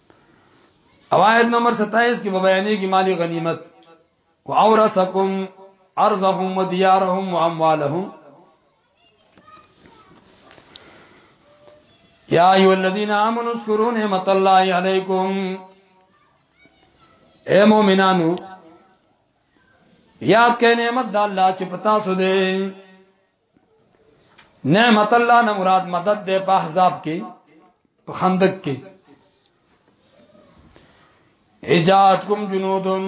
او آیت نمبر 27 کې بیانې کې مالی غنیمت او اورثکم ارزهم وديارهم واموالهم یا ایو الذین آمنوا اذکروا نعمت الله علیکم اے مومنانو یاد کئ نعمت د الله چې پتا سو دې نعمت الله نه مراد مدد ده په احزاب کې په خندق کې اجاد کوم جنودن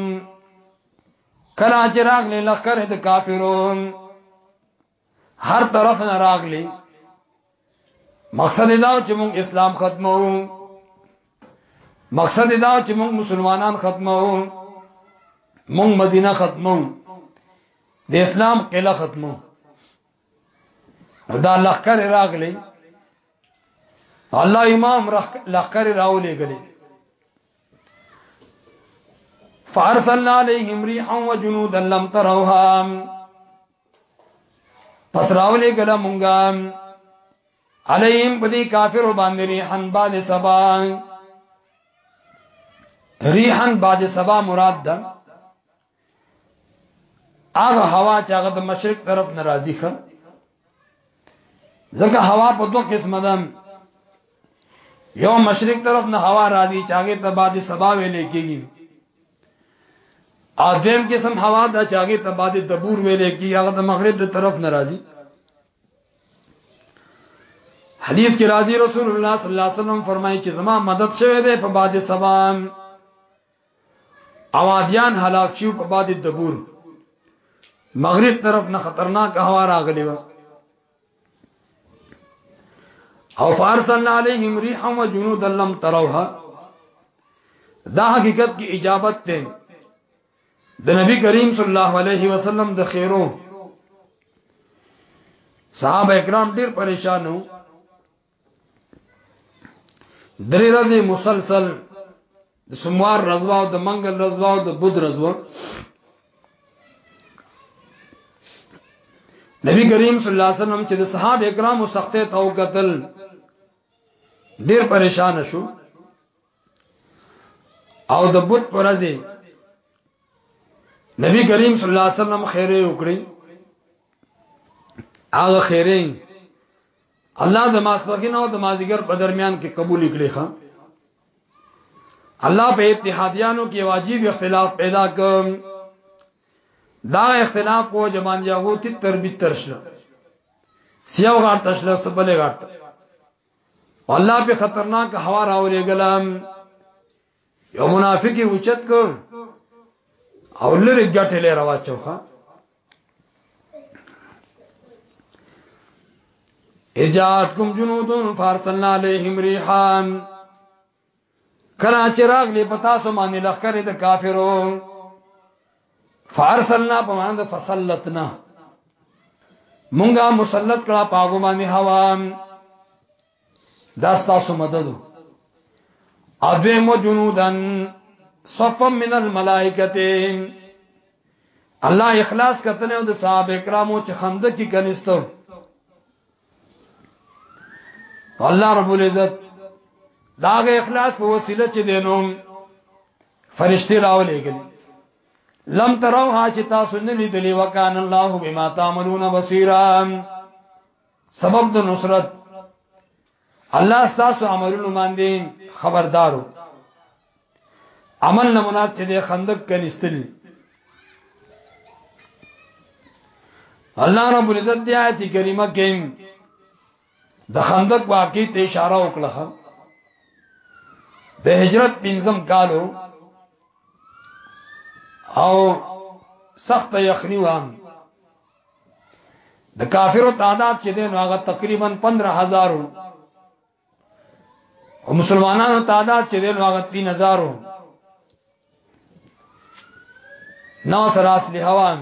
کلا چې راغلي لخر د کافرون هر طرف نه راغلي مقصد دا چې موږ اسلام ختمو مقصد دا چې موږ مسلمانان ختمو موږ مدینه ختمو د اسلام قله ختمو دا لخر راغلی الله امام لخر راولې غلي فارسلنا عليهم ريحا وجنودا لم تروها پس راولې ګل مونږه علیم بدی کافر باندې ریحان باد سبا ریحان باد سبا مراد ده هغه هوا چې هغه د مشرق طرف ناراضي خه ځکه هوا په دوه قسمه ده یو مشرق طرف نه هوا راځي چاغه ته باد سبا ویلې کیږي اذن قسم هوا دا چاغه ته باد دبور ویلې کیږي هغه د مغرب د طرف نه راځي حدیث کې راځي رسول الله صلی الله علیه وسلم فرمایي چې زما مدد شوه ده په باد سبا اوادیان هلاک شو په باد دبور مغرب طرف نه خطرناک هوا راغلی و او فارسلنا علیهم ریحا و جنودا لم تروها دا حقیقت کی اجابت ته د نبی کریم صلی الله علیه وسلم د خیرو صحابه کرام ډیر پریشانو درې ورځې مسلسل د سموار رضوا او د منګل رضوا او د بود رضوا نبی کریم صلی الله علیه وسلم چې د صحابه کرامو سختې ته وکتل ډیر پریشان شو او د بود پر ځای نبی کریم صلی الله علیه وسلم خیره وکړي هغه خیره الله د ماسپخین او د مازیګر په درمیان کې قبول کړي ښا الله په اتحادیانو کې واجب اختلاف پیدا کوم دا اختلاف کو جمان یاغو تی تربیت ترشل سیاو غار تشل سبلې غار الله په خطرناک هوا راولې ګلام یو منافق یې اوچت کو او لری ګټه لري روا چوخه اجاتکم جنودون فارسلنا علیہم ریحان کلا چراغ لی پتا سو معنی لخر د کافرو فارسلنا په معنی د فصلتنا مونږه مسلط کړه پاغو باندې هوا دا ستاسو مدد او دویم جنودن صفا من الملائکتین الله اخلاص کتنه او د صحابه کرامو چې خنده کې کنيستو الله رب العزت داغه اخلاص په وسیله چې دینوم فرشتي راولېګل لم تروها چې تاسو نه لیدلی وکان الله بما تعملون بصیرا سبب د نصرت الله ستاسو عملونو باندې خبردارو عمل نمونات چې د خندق کنيستل الله رب العزت دی آیت کریمه کې د خندق واقع ته اشاره وکړه د هجرت پنځم کالو او سخت یخنی وان د کافرو تعداد چې دی نو هغه تقریبا 15000 او مسلمانانو تعداد چې دی نو هغه 3000 نو سره اصلي هوان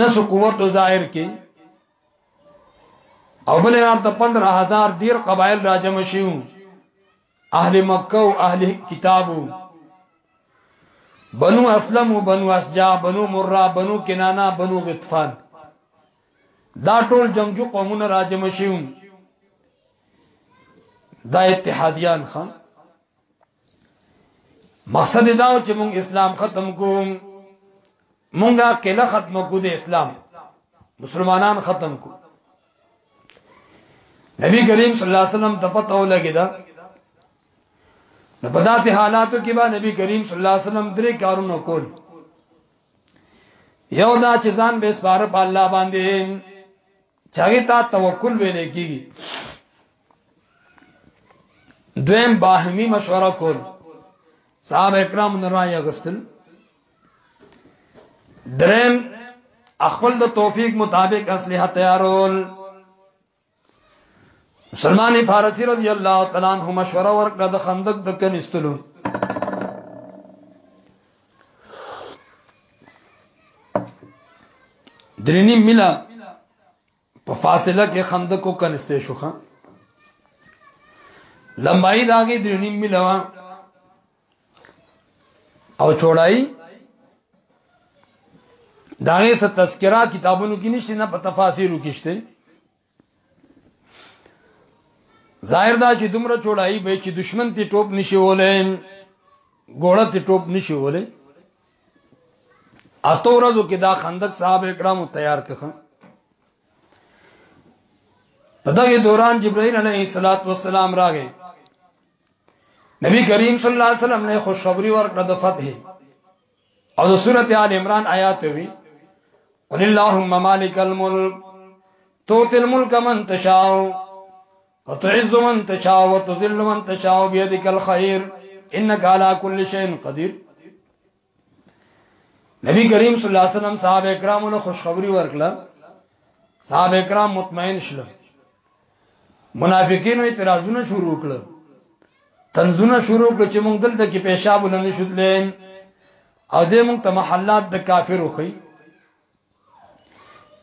نسو قوت ظاهر کې او بل یار ته 15000 ډیر قبایل راجم شيو اهل مکه او اهل کتابو بنو اسلم او بنو اسجا بنو مرا بنو کنانا بنو غطفان دا ټول جنگجو قومونه راجم شیو دا اتحادیان خان مقصد دا و چې مونږ اسلام ختم کوم مونږه کله ختم کو د اسلام مسلمانان ختم کو نبی کریم صلی الله علیه وسلم ته پته ولګی دا نو په داسې حالاتو کې به نبی کریم صلی الله علیه وسلم درې کارونه کول یو دا چې ځان به سپاره په الله باندې چاغی ته توکل ویل کیږي دویم باهمی مشوره کول صاحب اکرام نرای غستل درم خپل د توفیق مطابق اسلحه تیارول سلمان فارسی رضی الله تعالی عنہ مشوره ورکړه د خندق د کنيستلو درینی ملا په فاصله کې خندق کو کنيسته شوخه لمبای داګه درینی ملا او چوړای دا غي ست تذکرہ کتابونو کې نشته نه په تفاسیرو کې شته ظاهر دا چې دومره چوړای به چې دشمن ته ټوپ نشي ولې ګوړه ته ټوپ نشي ولې اته ورځو کې دا خندق صاحب کرامو تیار کړه په دغه دوران جبرائیل علیه السلام راغی نبی کریم صلی الله علیه وسلم له خوشخبری ورکړه د فتح او د سورته آل عمران آیات وی قل اللهم مالک الملک توت الملک من تشاء وتعز من تشاء وتذل من تشاء بيدك الخير انك على كل شيء قدير نبی کریم صلی الله علیه وسلم صحابه کرامو له خوشخبری ورکړه صحابه کرام مطمئن شل منافقینو اعتراضونه شروع کړل تنزونه شروع کړ چې موږ دلته کې پیشاب ولنه شدلې او دې موږ ته محلات د کافر وخی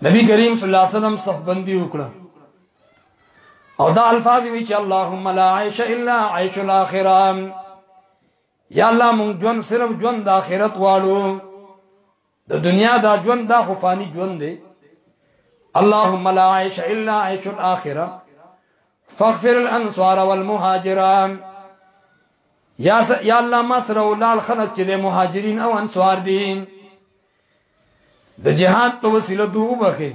نبی کریم صلی الله علیه وسلم صف بندي وکړه او دا الفاظ وی چې اللهم لا عيش الا عيش الاخره یا الله مونږ ژوند صرف ژوند د آخرت والو د دنیا دا ژوند دا خو فانی ژوند دی اللهم لا عيش الا عيش الاخره فاغفر الانصار والمهاجران یا س... یا الله ما سره ولال خلق چې د مهاجرین او انصار دي د جهاد په وسیله دوه بخي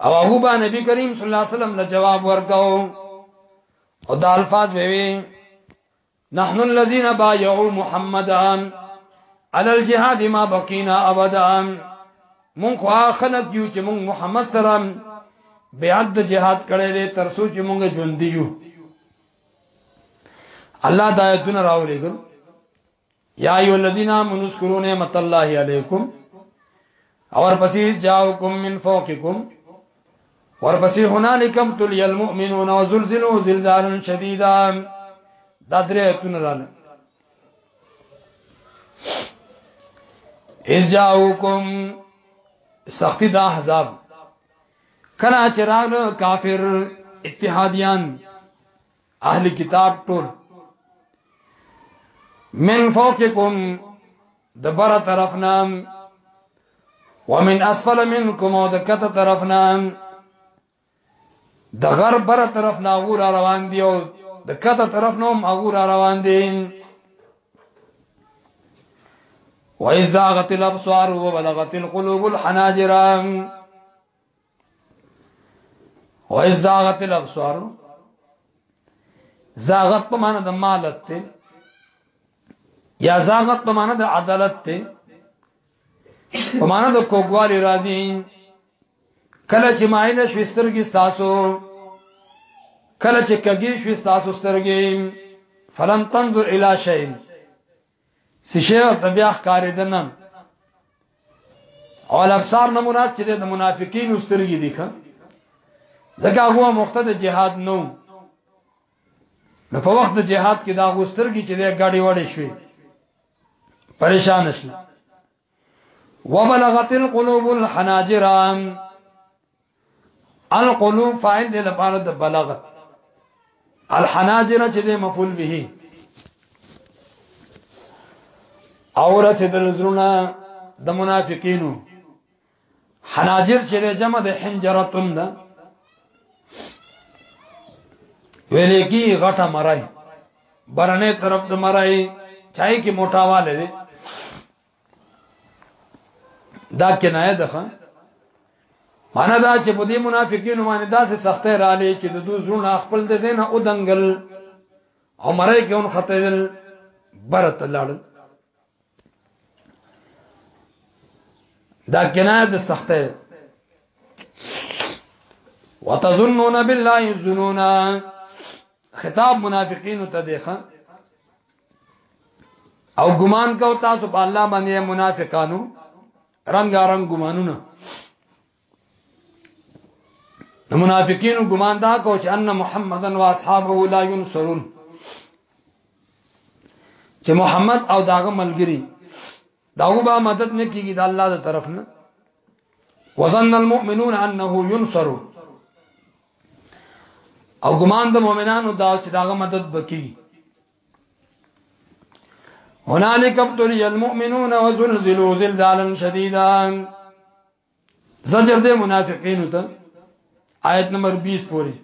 او هغه با نبی کریم صلی الله علیه وسلم له جواب ورکاو او دا الفاظ وی نحن الذين بايعوا محمدا على الجهاد ما بقينا ابدا مون خو خلق یو چې مون محمد سره بیعت د جهاد کړي لري تر څو چې مونږ ژوند یو الله د آیتونه راولېګل یا ایو الذین آمنوا اذکروا نعمت الله علیکم اور پسې جاءکم من فوقکم اور پسې هنالکم تلی المؤمنون وزلزلوا زلزالا شدیدا دا درې اتون رااله اذ جاءکم سختی دا احزاب کنا چراغ کافر اتحادیان اهل کتاب ټول من فوقکم د بره طرف نام ومن اسفل منکم او د کته طرف نام د غر بره طرف نه غور روان دی او د کته طرف نوم غور روان دی وَإِذَا غَتِ الْأَبْصَارُ وَبَلَغَتِ الْقُلُوبُ الْحَنَاجِرَ او از زاغت الابصار زاغت په معنا د مالت ته یا زاغت په معنا د عدالت ته په معنا د کوګوالي راځي کله چې مایل شوي سترګې تاسو کله چې کګي شوي تاسو سترګې فلم تنظر الى شيء څه شی او بیا ښکارېدل نه او الابصار نه مراد چې د منافقین سترګې دي ښه ځکه هغه مخته د جهاد نو نو په وخت د جهاد کې دا غوسترګي چې د غاډي وړې شوې پریشان شي وبلغت القلوب الحناجر القلوب فاعل دې لپاره د بلغت الحناجر چې دې مفعول به او رسیدل زرونه د منافقینو حناجر چې جمع د حنجرتن ده ویلې کی غټه مرای برنه طرف د مرای چای کی موټاواله وی دا کنایه ده معنا دا چې په دې منافقینو باندې داسې سختې را لې چې د دوی زړه خپل د زین او دنګل عمره کې اون خطېدل برت لاړل دا کنایه د سخته وتظنون بالله الظنون خطاب منافقین ته دیخه او ګمان کو تاسو په الله باندې منافقانو رنگا رنگ ګمانونه د منافقینو ګمان دا کو چې ان محمدن و اصحابه لا ينصرون چې محمد او داغه ملګری داغه به مدد نه کیږي د الله د طرف نه وظن المؤمنون انه ينصر او ګمان د مؤمنانو دا چې داغه مدد بکی هنالک ابتلی المؤمنون وزلزلوا زلزالا شدیدا زجر دې منافقین ته آیت نمبر 20 پوری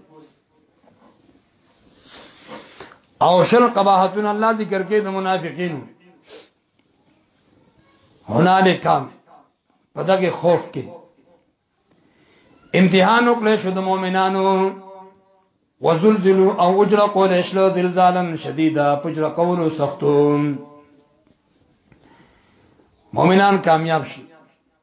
او شل قباحتون الله ذکر کې د منافقینو هنالک کام پدغه خوف کې امتحان وکړې شو د مؤمنانو وزلزلوا او اجر قول اشلو زلزالا شدیدا پجر قول سختو مؤمنان کامیاب شي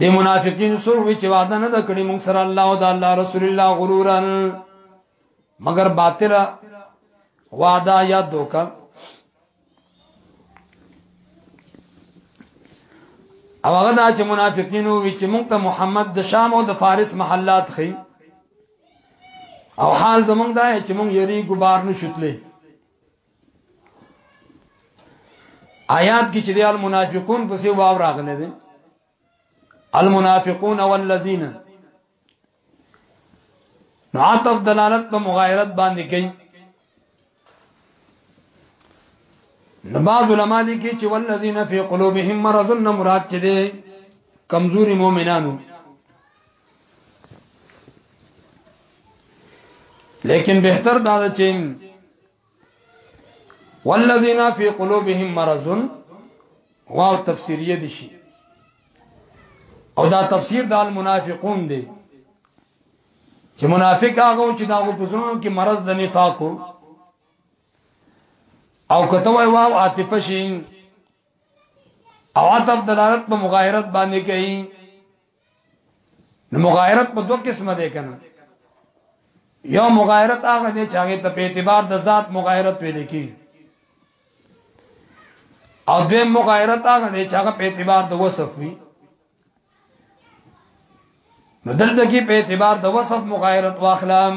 د منافقین سور وی چې وعده نه کړی مونږ سره الله او د الله رسول الله غرورا مگر باطل وعده یا دوکا او هغه دا چې منافقین وی چې مونږ ته محمد د شام او د فارس محلات خي او حال زمونږ دا چې مونږ یری ګبار نه شتلې آیات کې چې د المنافقون په څیر واو راغلي دي المنافقون والذین نو عطف دلالت په مغایرت باندې کوي نو بعض علما دي کې چې والذین فی قلوبهم مرض نه مراد چې دي کمزوري مؤمنانو لیکن بهتر دا چې والذین فی قلوبهم مرض واو تفسیریه دي شي او دا تفسیر د المنافقون دی چې منافق هغه چې دا په زړونو کې مرض د نفاق او کته وای واو عاطفه شي او عاطف دلالت په مغایرت باندې کوي نو مغایرت په دوه قسمه ده کنه یو مغایرت هغه دی چې هغه ته په اعتبار د ذات مغایرت ویل کی او دوی مغایرت هغه دی چې هغه په اعتبار د وصف وی نو دلته کې په اعتبار د وصف مغایرت واخلم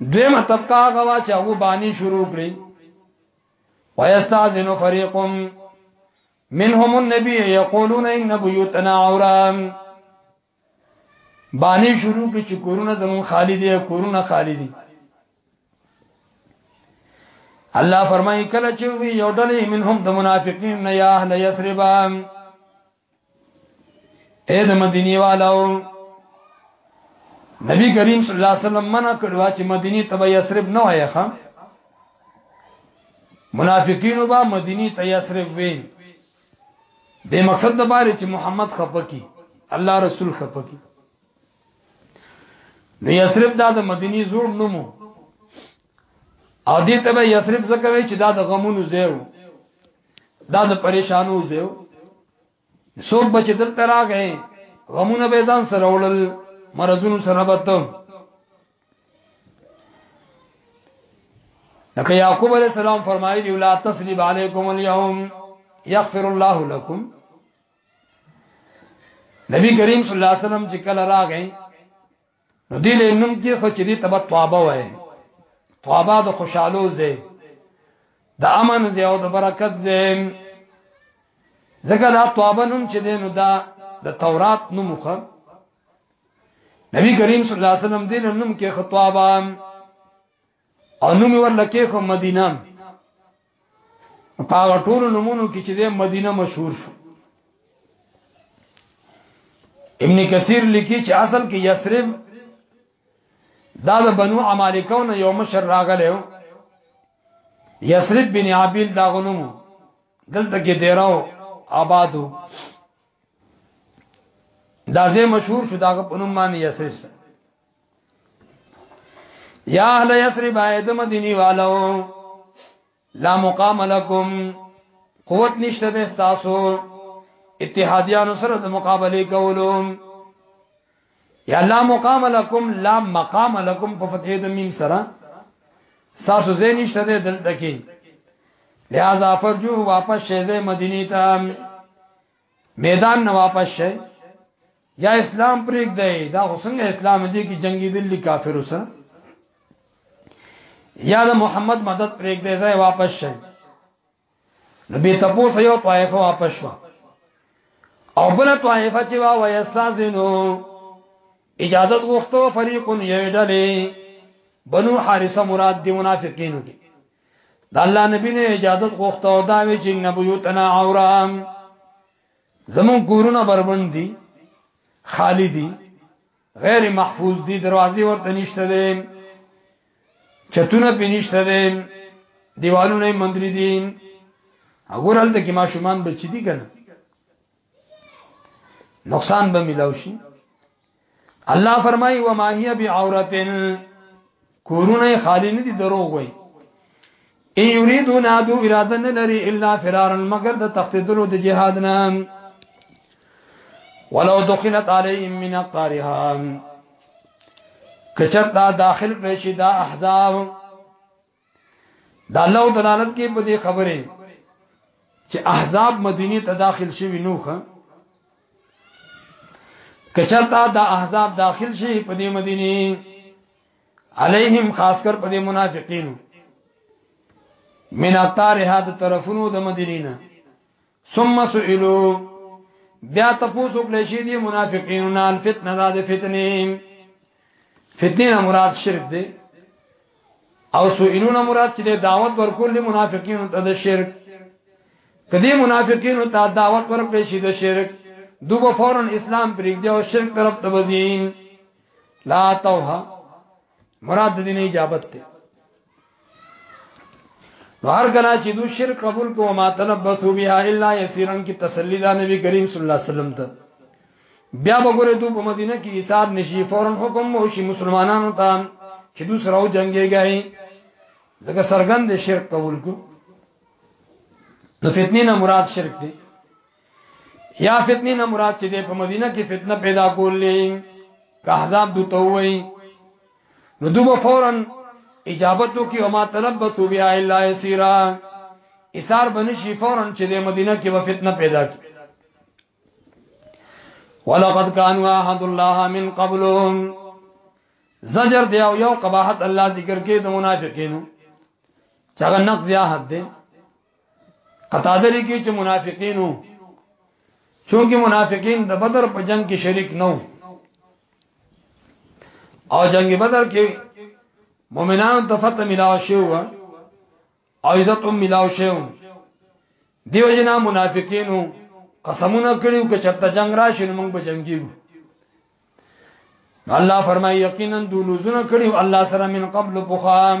دویمه طبقه غوا چې هغه باندې شروع کړي ويستاذن فريق منهم النبي يقولون ان بيوتنا عورام باندې شروع کړي چې کورونه زمون خالی دي کورونه خالی دي الله فرمایي کله چې وی یو ډلې منهم د منافقین نه یا اهل یثرب اے د مدینه والو نبی کریم صلی الله علیه وسلم منع کړو چې مدینه تبع یثرب نه وای ښا منافقین وبا مدینه ته یثرب وی د مقصد د باره چې محمد خپکی الله رسول خپکی نو یثرب دا د مدینه زوړ نومو او دې ته به یثرب ځکه وی چې دا د غمونو ځای وو دا د پریشانو زیو څوک بچ دلته راغی غمونه به ځان سره وړل مرزونو سره بتم لکه یعقوب علیہ السلام فرمایلی لا تسلیب علیکم اليوم یغفر الله لكم نبی کریم صلی الله علیه وسلم چې کله راغی نو دې له نوم کې خو چې دې تبع توابه وای توابه د خوشحالو زه د امن زه او د برکت زه ځکه دا توابه نوم چې دې نو دا د تورات نوم خو نبی کریم صلی الله علیه وسلم دې نوم کې خطوابه او نوم ورله کې خو مدینه په هغه ټولو نمونو کې چې د مدینه مشهور شو ابن کثیر لیکي چې اصل کې یثرب دا د بنو عمالقو نه یو مشر راغلی و یثرب بن عابیل دا غنومو دلته کې دیراو آبادو دا زه مشهور شو دا په نوم باندې یثرب سره یا اهل یثرب ایت مدینی والو لا مقام لکم قوت نشته د تاسو اتحادیانو سره د مقابله کولو یا لا مقام لکم لا مقام لکم په فتحې د میم سره ساسو زه نشته د دلته کې لہذا فرجو واپس شې زه مدینی ته میدان نه واپس شې یا اسلام پرېګ دی دا څنګه اسلام دی کې جنگي دل کافر سره یا د محمد مدد پرېګ دی ځای واپس شي نبی تاسو یو طائفه واپس شو او بل طائفه چې وا وای استاذینو اجازه غوښتو فریق یډلې بنو حارثه مراد دی منافقین دي د الله نبی نه اجازه غوښتو دا وی چې نبیوتنا اورام زمون کورونه بربند دي خالی دي غیر محفوظ دي دروازې ورته نشته دي چتونه په نشته دي دیوالونه مندري دي وګورل ته کې ماشومان بچی دي کنه نقصان به ملاوي شي الله فرمایي و ما هي بعورتن کورونه خالی نه دي دروغ وای ان یریدون ادو اراده نه لري الا فرار مگر د تختیدلو د جهاد نه ولو دخلت عليهم من اقطارها کچر دا داخل کړی شي دا احزاب دا الله دلالت کې په دې خبره چې احزاب مدینه ته داخل شوی نوخه کچرتا دا احزاب داخل شي په دې مدینه علیهم خاص کر په دې منافقینو من اطارها د طرفونو د مدینه ثم سئلو بیا تاسو کله شي دي منافقین نه الفتنه دا د فتنې فتنه نه مراد شرک دی او سئلون مراد چې دعوت ورکول دي منافقین ته د شرک کدی منافقین ته دعوت ورکړي شي د شرک دوبه فورا اسلام پرېږدي او شرک طرف ته وځي لا توها مراد دې نه اجابت ته نو هر کله چې دو شرک قبول کو ما تلبسو بها الا يسيرا کی تسلی دا نبی کریم صلی الله علیه وسلم ته بیا وګوره دو په مدینه کې حساب نشي فورن حکم مو شي مسلمانانو ته چې دو سره جنگي گئے ځکه سرګند شرک قبول کو نو فتنه نه مراد شرک دی یا فتنه نه مراد چې په مدینه کې فتنه پیدا کولې که عذاب دوته وای نو دوی فورا اجابت وکي او ما تلبتو بیا الا یسیرا اسار بنشي فورا چې د مدینه کې و فتنه پیدا کی ولقد كانوا عهد الله من قبل زجر دی او یو قباحت الله ذکر کې د منافقینو چاغه نقض یا حد دی قطاده لیکي چې منافقینو چونکه منافقین د بدر په جنگ کې شریک نه او جنگ بدر کې مؤمنانو ته فتح ملاو شو او عزت هم ملاو شو دیو جنا منافقینو قسمونه کړیو چې چرته جنگ راشي نو موږ به جنگیږو الله فرمایي یقینا دولوزونه کړیو الله سره من قبل بخام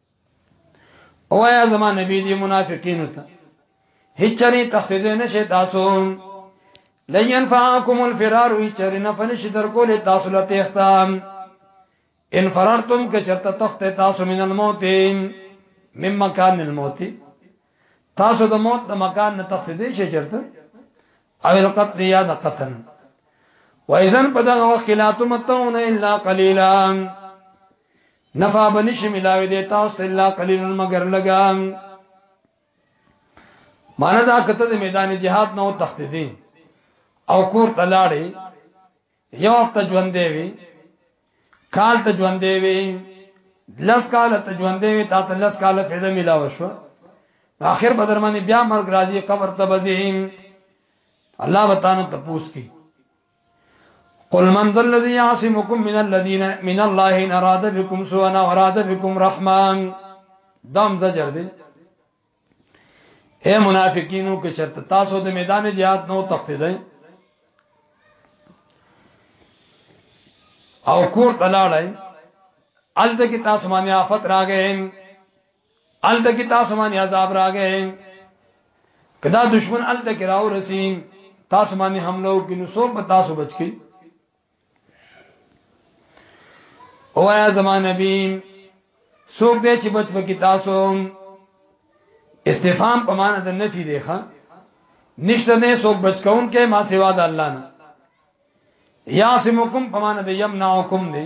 او یا زما نبی دی منافقین ته هیڅ چری تخفیض نشي تاسو لن ينفعكم الفرار وی چری نه فنش در کول تاسو له تختام ان فررتم که چرته تخت تاسو من الموت مم مکان الموت تاسو د موت د مکان نه تخفیض شي چرته او القتل یا د قتل وایزن په دغه وخت لا تمتون الا قليلا نفع بنش ملاوی دی تاسو ته الا قليلا مگر لګام مانا دا کته د میدان جهاد نو تخت دي او کور تلاړي یو وخت ژوند دی وی کال ته ژوند دی وی لس کال ته ژوند دی وی تا ته لس کال فایده ملاو شو اخر بدر باندې بیا مرګ راځي قبر ته بزیم الله وتعالى تپوس کی قل من ذا الذي يعصمكم من الذين من الله ان اراد بكم سوءا او اراد بكم رحمان دام زجر دی اے منافقینو که چرته تاسو د میدان جهاد نو تختیدای او کور تلاړای الته کې تاسو باندې آفت راغې الته کې تاسو باندې عذاب راغی کدا دشمن الته کې راو رسی تاسو باندې حمله وکړي نو څوک به تاسو بچ کی او یا زمان نبی څوک دې چې بچ پکې تاسو استفهام په معنا د نفي دی ښا نشته نه څوک بچ کون کې ما سوا د الله نه یاسمکم په معنا د یمنعکم دی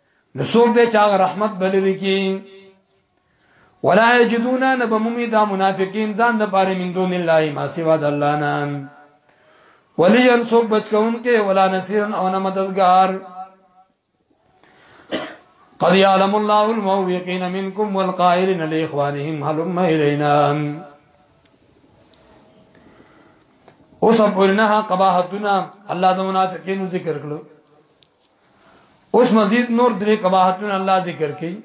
نو څوک دې چې هغه رحمت بلری کی ولا یجدون نبممی دا منافقین ځان د پاره من دون الله ما سوا د الله نه ولی ان څوک بچکون کې ولا نصير او نه مددگار قد يعلم الله الموقين منكم والقائلين لاخوانهم هلم الينا اوس په نه قباحتنا الله د منافقینو ذکر کړو اوس مزید نور درې قباحتونه الله ذکر کړي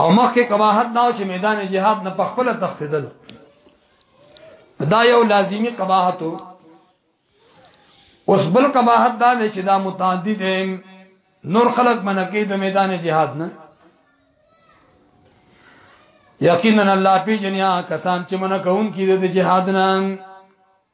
او مخکې قباحت دا چې میدان جهاد نه پخپل تختیدل دا یو لازمی قباحت اوس بل قباحت دا نه چې دا متعدی دي نور خلق منکې د میدان جهاد نه یقینا الله پی جنیا کسان چې منکون کې د جهاد نه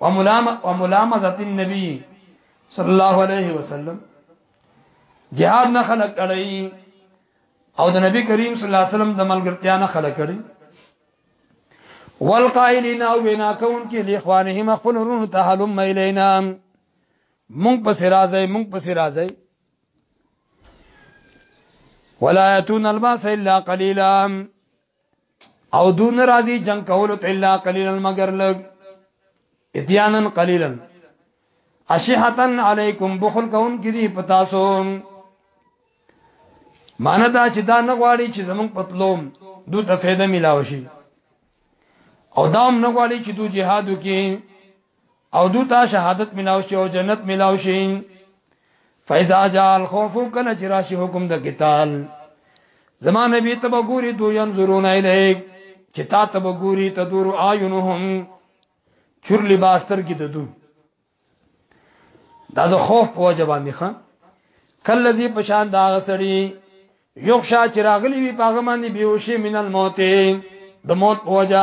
وملامزه النبي صلی الله علیه وسلم جهاد نه خلق کړی او د نبی کریم صلی الله علیه وسلم د ملګرتیا نه خلق کړی والقائلین او بنا کون کې لاخوانهم خپل ورونو ته حلم الینا مونږ پس راځي مونږ پس راځي ولا يتون الباس الا قليلا او دون راضی جنگ کولو ته الا قليلا مگر لګ اتيانا قليلا اشحتن علیکم بخل کون کی دی پتاسو معنی دا چې دا نه غواړي چې زمونږ پتلوم دوی ته فایده ملاوي شي او دا هم نه غواړي چې دوی جهاد وکړي او دو تا شهادت ملاو شي او جنت ملاو شي فاذا جاء الخوف کله چې راشي حکم د قتال زما نبی ته وګوري دو ينظرون الیک چې تا ته وګوري تدور اعینهم چور لباستر کې ددو دا د خوف په وجه باندې خان کله دې پشان دا غسړي یو شا چې راغلی وي پاغه باندې بیوشي من الموت د موت په وجه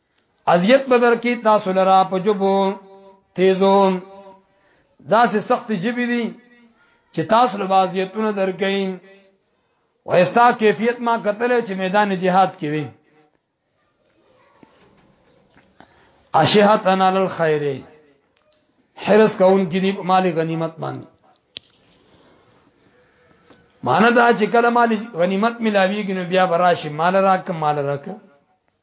اذیت بدر کی تاسو لرا په جبو تیزو دا سه سخت جبی دي چې تاسو له بازیتونه درکې وایستا کیفیت ما قتل چې میدان جهاد کې وي اشهت انا للخير حرس کون کې دی مال غنیمت باندې مانه دا چې کله مال غنیمت ملاویږي نو بیا براشي مال راک مال راک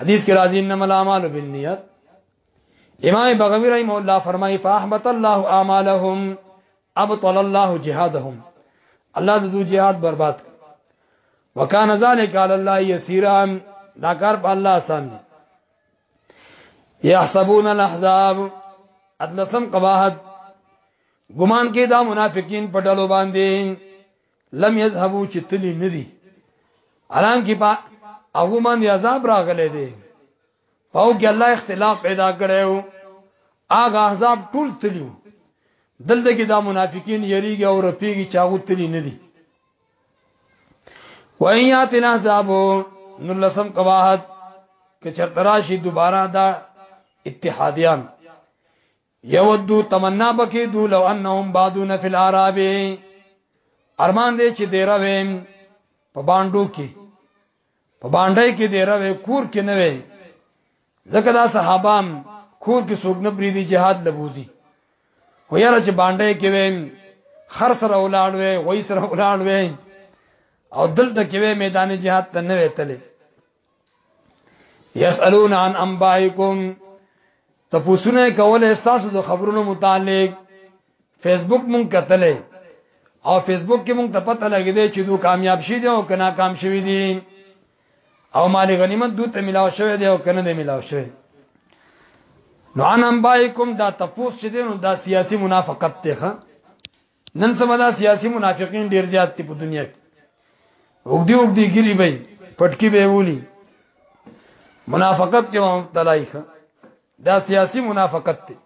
حدیث کې راځي انما الاعمال بالنیت امام بغوی رحم الله فرمایي فاحبط الله اعمالهم ابطل الله جهادهم الله د دوی جهاد برباد وکانه ذلک علی الله یسیرا دا کار په الله آسان دی یحسبون الاحزاب اتلسم قواحد ګمان کې دا منافقین په ډلو باندې لم يذهبوا چې تلی ندي الان کې په هغه باندې عذاب راغلي دي پاو کې الله اختلاف پیدا کړو هغه عذاب ټول تلیو دلته کې دا منافقین یریږي او رپیږي چاغو تلی نه دي وایات العذاب نو لسم قواحت که چرتراشی دوباره دا اتحادیان یودو تمنا بکی دو لو انهم بادون فی العرب ارمان دې چې دی رویم په باندو کې په باندې کې دی روي کور کې نه وي ځکه دا صحابام کور کې څوک نه بریدي jihad لبوزي خو یاره چې باندې کې ویم خر سره ولاړ وې وای سره ولاړ وې او دلته کې وې میدان جهاد ته نه وېتلې یسالون عن انبائکم تپوسونه کوله تاسو د خبرونو متعلق فیسبوک مونږ کتلې او فیسبوک کې مونږ ته پته لګیدې چې دوی کامیاب شي دي او کنا کام شوي دي او مال غنیمت دوی ته ملاو شوی دی او کنه دی ملاو شوی نو انم بایکم دا تپوس چې دینو دا سیاسي منافقت ته نن سبا دا سیاسي منافقین ډیر زیات دي په دنیا کې وګدي وګدي ګری به پټکی به ولي منافقت کې مبتلا ښه دا سیاسي منافقت دی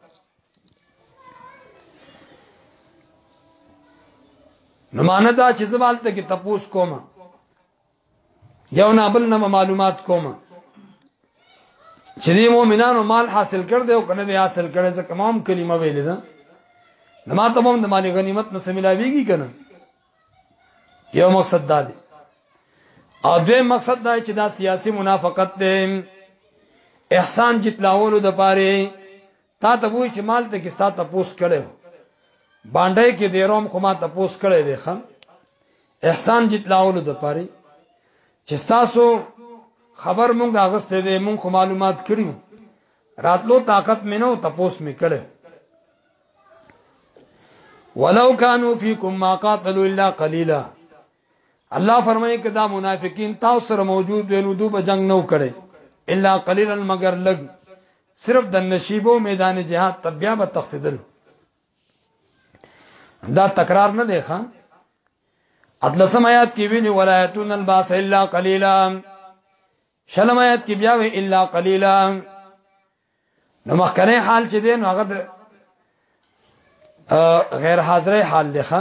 نو مانه دا چې زمالته کې تپوس کومه یو نه بل نه معلومات کوم چې دې مؤمنانو مال حاصل کړ دې او کنه دې حاصل کړ ځکه مام کلمه ویل ده نو ما ته هم د مال غنیمت نه سملاویږي کنه یو مقصد دا دی او دوی مقصد دا چې دا سیاسي منافقت دی احسان جتلاولو د پاره تا ته وای چې مال ته کې ستا ته پوس کړو باندې کې د روم کومه ته پوس کړې دی خان احسان جتلاولو د پاره چې تاسو خبر مونږ راغسته دي مونږ معلومات کړیو راتلو طاقت مینو تپوس میکړو ولو كانوا فيكم ما قاتلوا الا قليلا الله فرمایي کدا منافقین تاسو سره موجود وي نو دوی جنگ نو کړي الا قليلا مگر لګ صرف د نشيبو میدان جهاد تبیا به تختیدل دا تکرار نه دی ښا اتلسم آیات کې ویلي ولایتون الباس الا قليلا شلم آیات کې بیا وی الا قليلا نو مخکنه حال چې دین هغه غیر حاضرې حال دی ښا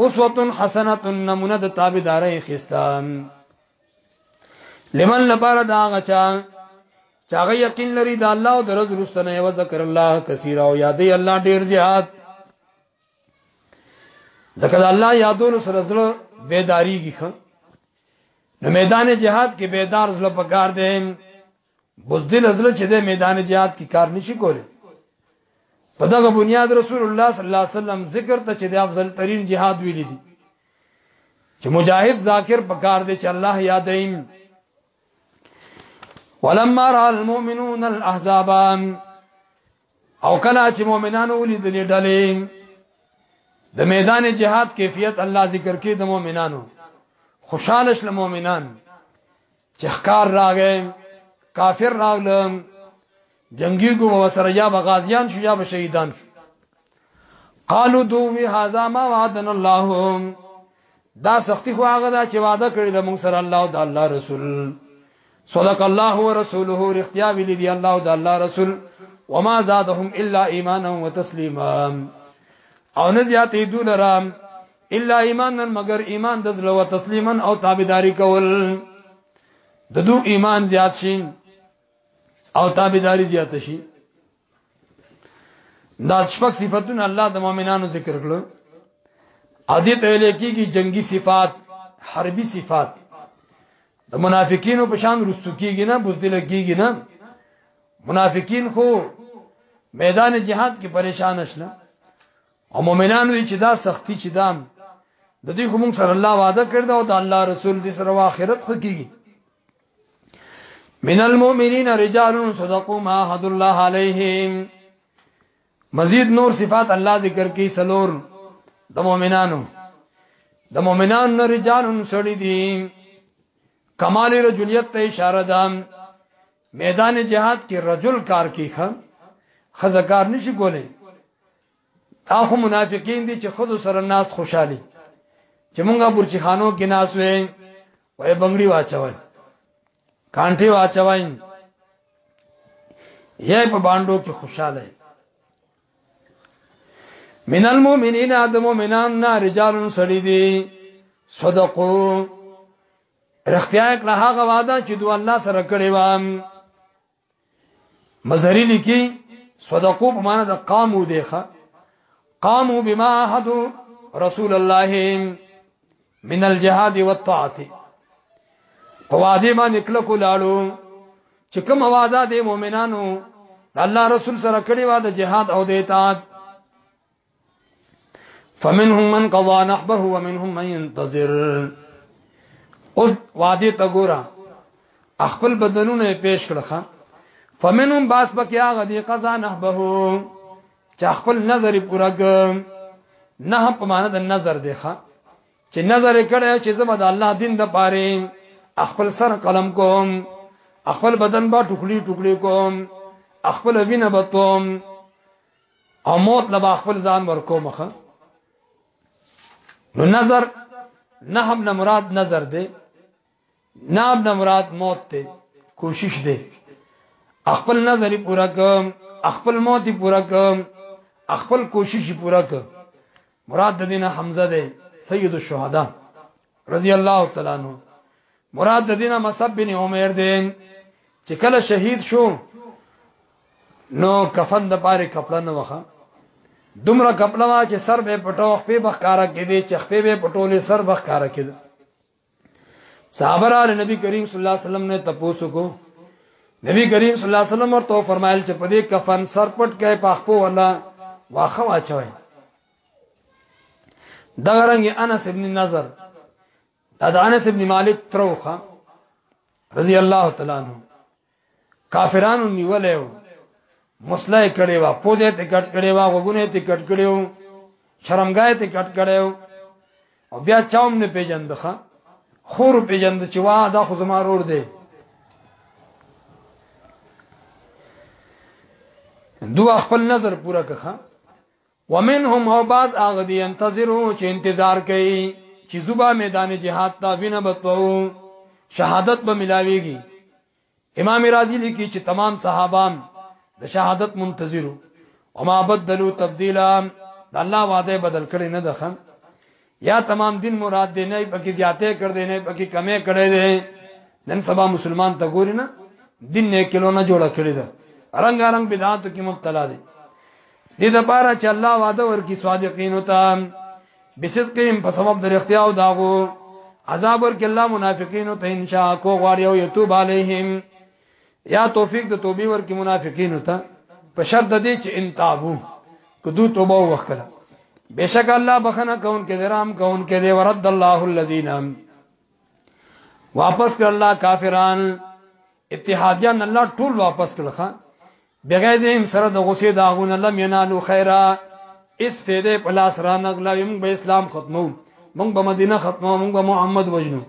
اسوه حسنه نمونه د تابعداري خستا لمن لپاره دا غچا چاغه یقین لري د الله او درز رستنه یو ذکر الله کثیر او یادې الله ډیر زیات ذکر الله یادول سره زړه بیداری کی خان نو میدان جهاد کې بیدار زړه پکار دی بزدل ازله چې د میدان جهاد کې کار نشي کولی په دغه بنیاد رسول الله صلی الله علیه وسلم ذکر ته چې د افضل ترین جهاد ویل دي چې مجاهد ذاکر په کار دی چې الله یادایم ولما را المؤمنون الاحزاب او کله چې مؤمنانو ولیدلې ډلې د میدان جهاد کیفیت الله ذکر کې د مؤمنانو خوشاله شل مؤمنان چې ښکار راغې کافر راغلم جنگي کو وسره یا بغازیان شو یا به شهیدان شو قالو دوی هاذا ما وعدنا الله دا سختی خو هغه دا چې وعده کړی د موږ سره الله او د الله رسول صدق الله ورسوله رختیا ویل دی الله او د الله رسول وما زادهم الا ایمانا وتسلیما او نه زیاتې دولرام الا ایمانا مگر ایمان د زړه او تسلیما او تابعداري کول د دو ایمان زیات شي او تابعداري زیات شي دا شپږ صفاتونه الله د مؤمنانو ذکر کړل ا دې ته ویل کېږي جنگي صفات حربي صفات د منافقینو په شان رستو کېږي نه بوزدل کېږي نه منافقین خو میدان جهاد کې پریشان شله او مؤمنان وی چې دا سختی چې دام د دې کوم سره الله وعده کړی دا او د الله رسول دې سره واخرت خکېږي من المؤمنین رجال صدقوا ما عهد الله علیهم مزید نور صفات الله ذکر کی سلور د مؤمنانو د مؤمنان نه رجال سړي دي کمال رجولیت ته اشاره ده میدان جهاد کې رجل کار کی خان خزکار نشي کولای اخو منافقین دي چې خود سره ناس خوشحالي چې مونږه برچی خانو کې ناس وې وای بنگړي واچوي کانټي واچوي یې په باندو کې خوشاله من المؤمنین ادم مومنان نا رجال سړي دي صدقو رختیا کړه هغه وعده چې دوه الله سره کړی و مزری لیکي صدقو په معنا د قامو دیخه قامو بما حدو رسول الله من الجهاد والطاعه په وعده باندې کله کو لاړو چې کوم وعده د مؤمنانو د الله رسول سره کړی و د جهاد او د اطاعت فمنهم من قضا نحبه ومنهم من ينتظر اوس وادي ته ګورا خپل بدلونه پیش کړخه فمنهم باس پکې هغه دی قضا نحبه چې خپل نظر پورا ک نه په معنا د نظر دی ښا چې نظر کړه چې زما د الله دین د پاره خپل سر قلم کوم خپل بدن با ټوکړي ټوکړي کوم خپل وینه بتوم او موت لبا خپل ځان ورکو مخه نو نظر نه هم نه مراد نظر دی نه هم نه مراد موت دی کوشش دی خپل نظر پورا کوم خپل موت پورا کوم خپل کوشش پورا کوم مراد د دینه حمزه دی سید الشهدا رضی الله تعالی عنہ مراد د دینه مصعب بن عمر دی چې کله شهید شو نو کفن د پاره کپڑا نه وخه دومره کپڑا وا چې سر به پټو خپې بخکارا کې دي چې خپې به پټولې سر بخکارا کې دي صحابه را نبی کریم صلی الله علیه وسلم نه تپوسو کو نبی کریم صلی الله علیه وسلم ورته فرمایل چې په دې کفن سر پټ کې پخپو ولا واخه واچوي دغه رنګ انس ابن نظر دا د انس ابن مالک تروخه رضی الله تعالی عنہ کافرانو نیولیو مسله کړي وا پوزه ته کټ کړي وا وګونه ته کټ کړي و شرمګاه ته کټ کړي و او بیا چاوم نه پیجندخه خور پیجند چې وا دا خو زما رور دی دوه خپل نظر پورا کخه ومنهم او بعض هغه دي ينتظرو چې انتظار کوي چې زوبا میدان جهاد ته وینه بتوو شهادت به ملاويږي امام رازي لیکي چې تمام صحابام د شهادت منتظرو وما بدلوا تبديلا د الله وعده بدل کړي نه ده یا تمام دین مراد دی نه پکې زیاتې کړ دی نه پکې کمې کړې دی نن سبا مسلمان ته ګوري نه دین نه کلو نه جوړ کړی دا رنگ رنگ بدعات کې مبتلا دي دې د پاره چې الله وعده ورکی صادقین وتا بصدقهم په سبب د اختیا او داغو عذاب ورکی الله منافقین ته انشاء کو غواړي او یتوب علیهم یا توفیق د توبې ورکې منافقین ته په شرط د دې چې انتابو کدو توبه وکړه بشک الله بخنه کون کې درام کون کې دی ورد الله الذین واپس کړ الله کافران اتحادیان الله ټول واپس کړل بغیر دې سره د غصې داغونه لم ینالو خیره اس فیده په لاس را نغلا موږ به اسلام ختمو موږ به مدینه ختمو موږ به محمد وجنو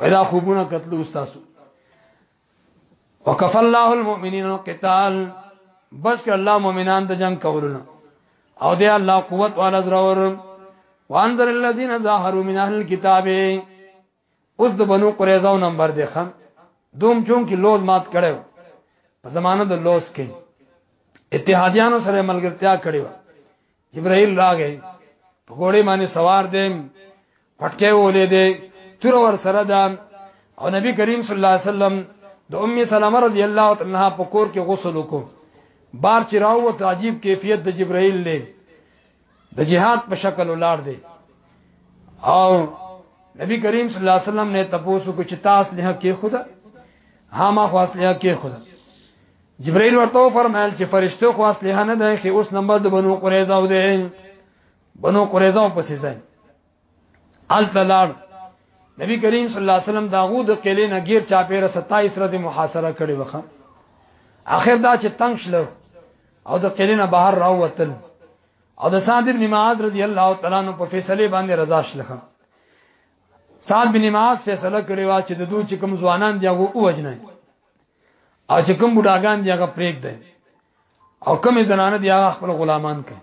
ودا خوبونه قتل استاد وکف الله المؤمنین القتال بس که الله مؤمنان د جنگ کولونه او دی الله قوت والا زرور وانذر الذين ظاهروا من اهل الكتاب اوس د بنو قریظه نمبر دی خان دوم چون کې لوز مات کړو په زمانه د لوز کې اتحادیانو سره ملګرتیا کړو جبرائیل راغی په ګوړې باندې سوار دی پټکې ولې دی تور ور سره ده او نبی کریم صلی الله علیه وسلم د ام سلمہ رضی الله تعالی عنها په کور کې غسل وکړ بار چې راووت عجیب کیفیت د جبرائیل له د جهاد په شکل ولار دی او نبی کریم صلی الله علیه وسلم نے تپوسو کو چې تاسو له کې خدا ها ما خو اصله کې خدا جبرائیل ورته فرمایل چې فرشته خو اصله نه ده چې اوس نمبر د بنو قریظه و ده بنو قریظه په سیزه التلار نبی کریم صلی الله علیه وسلم داغو د قلې نه غیر چا پیره 27 ورځې محاصره کړې وخه اخر دا چې تنگ شلو او د قلې نه بهر راوتل او د سعد بن معاذ رضی الله تعالی عنہ په فیصله باندې رضا شلخه سعد بن معاذ فیصله کړې وا چې د دوی چې کوم ځوانان دی هغه اوجنه او چې کوم بډاګان دی هغه پریک دی او کوم زنانه دی هغه خپل غلامان کوي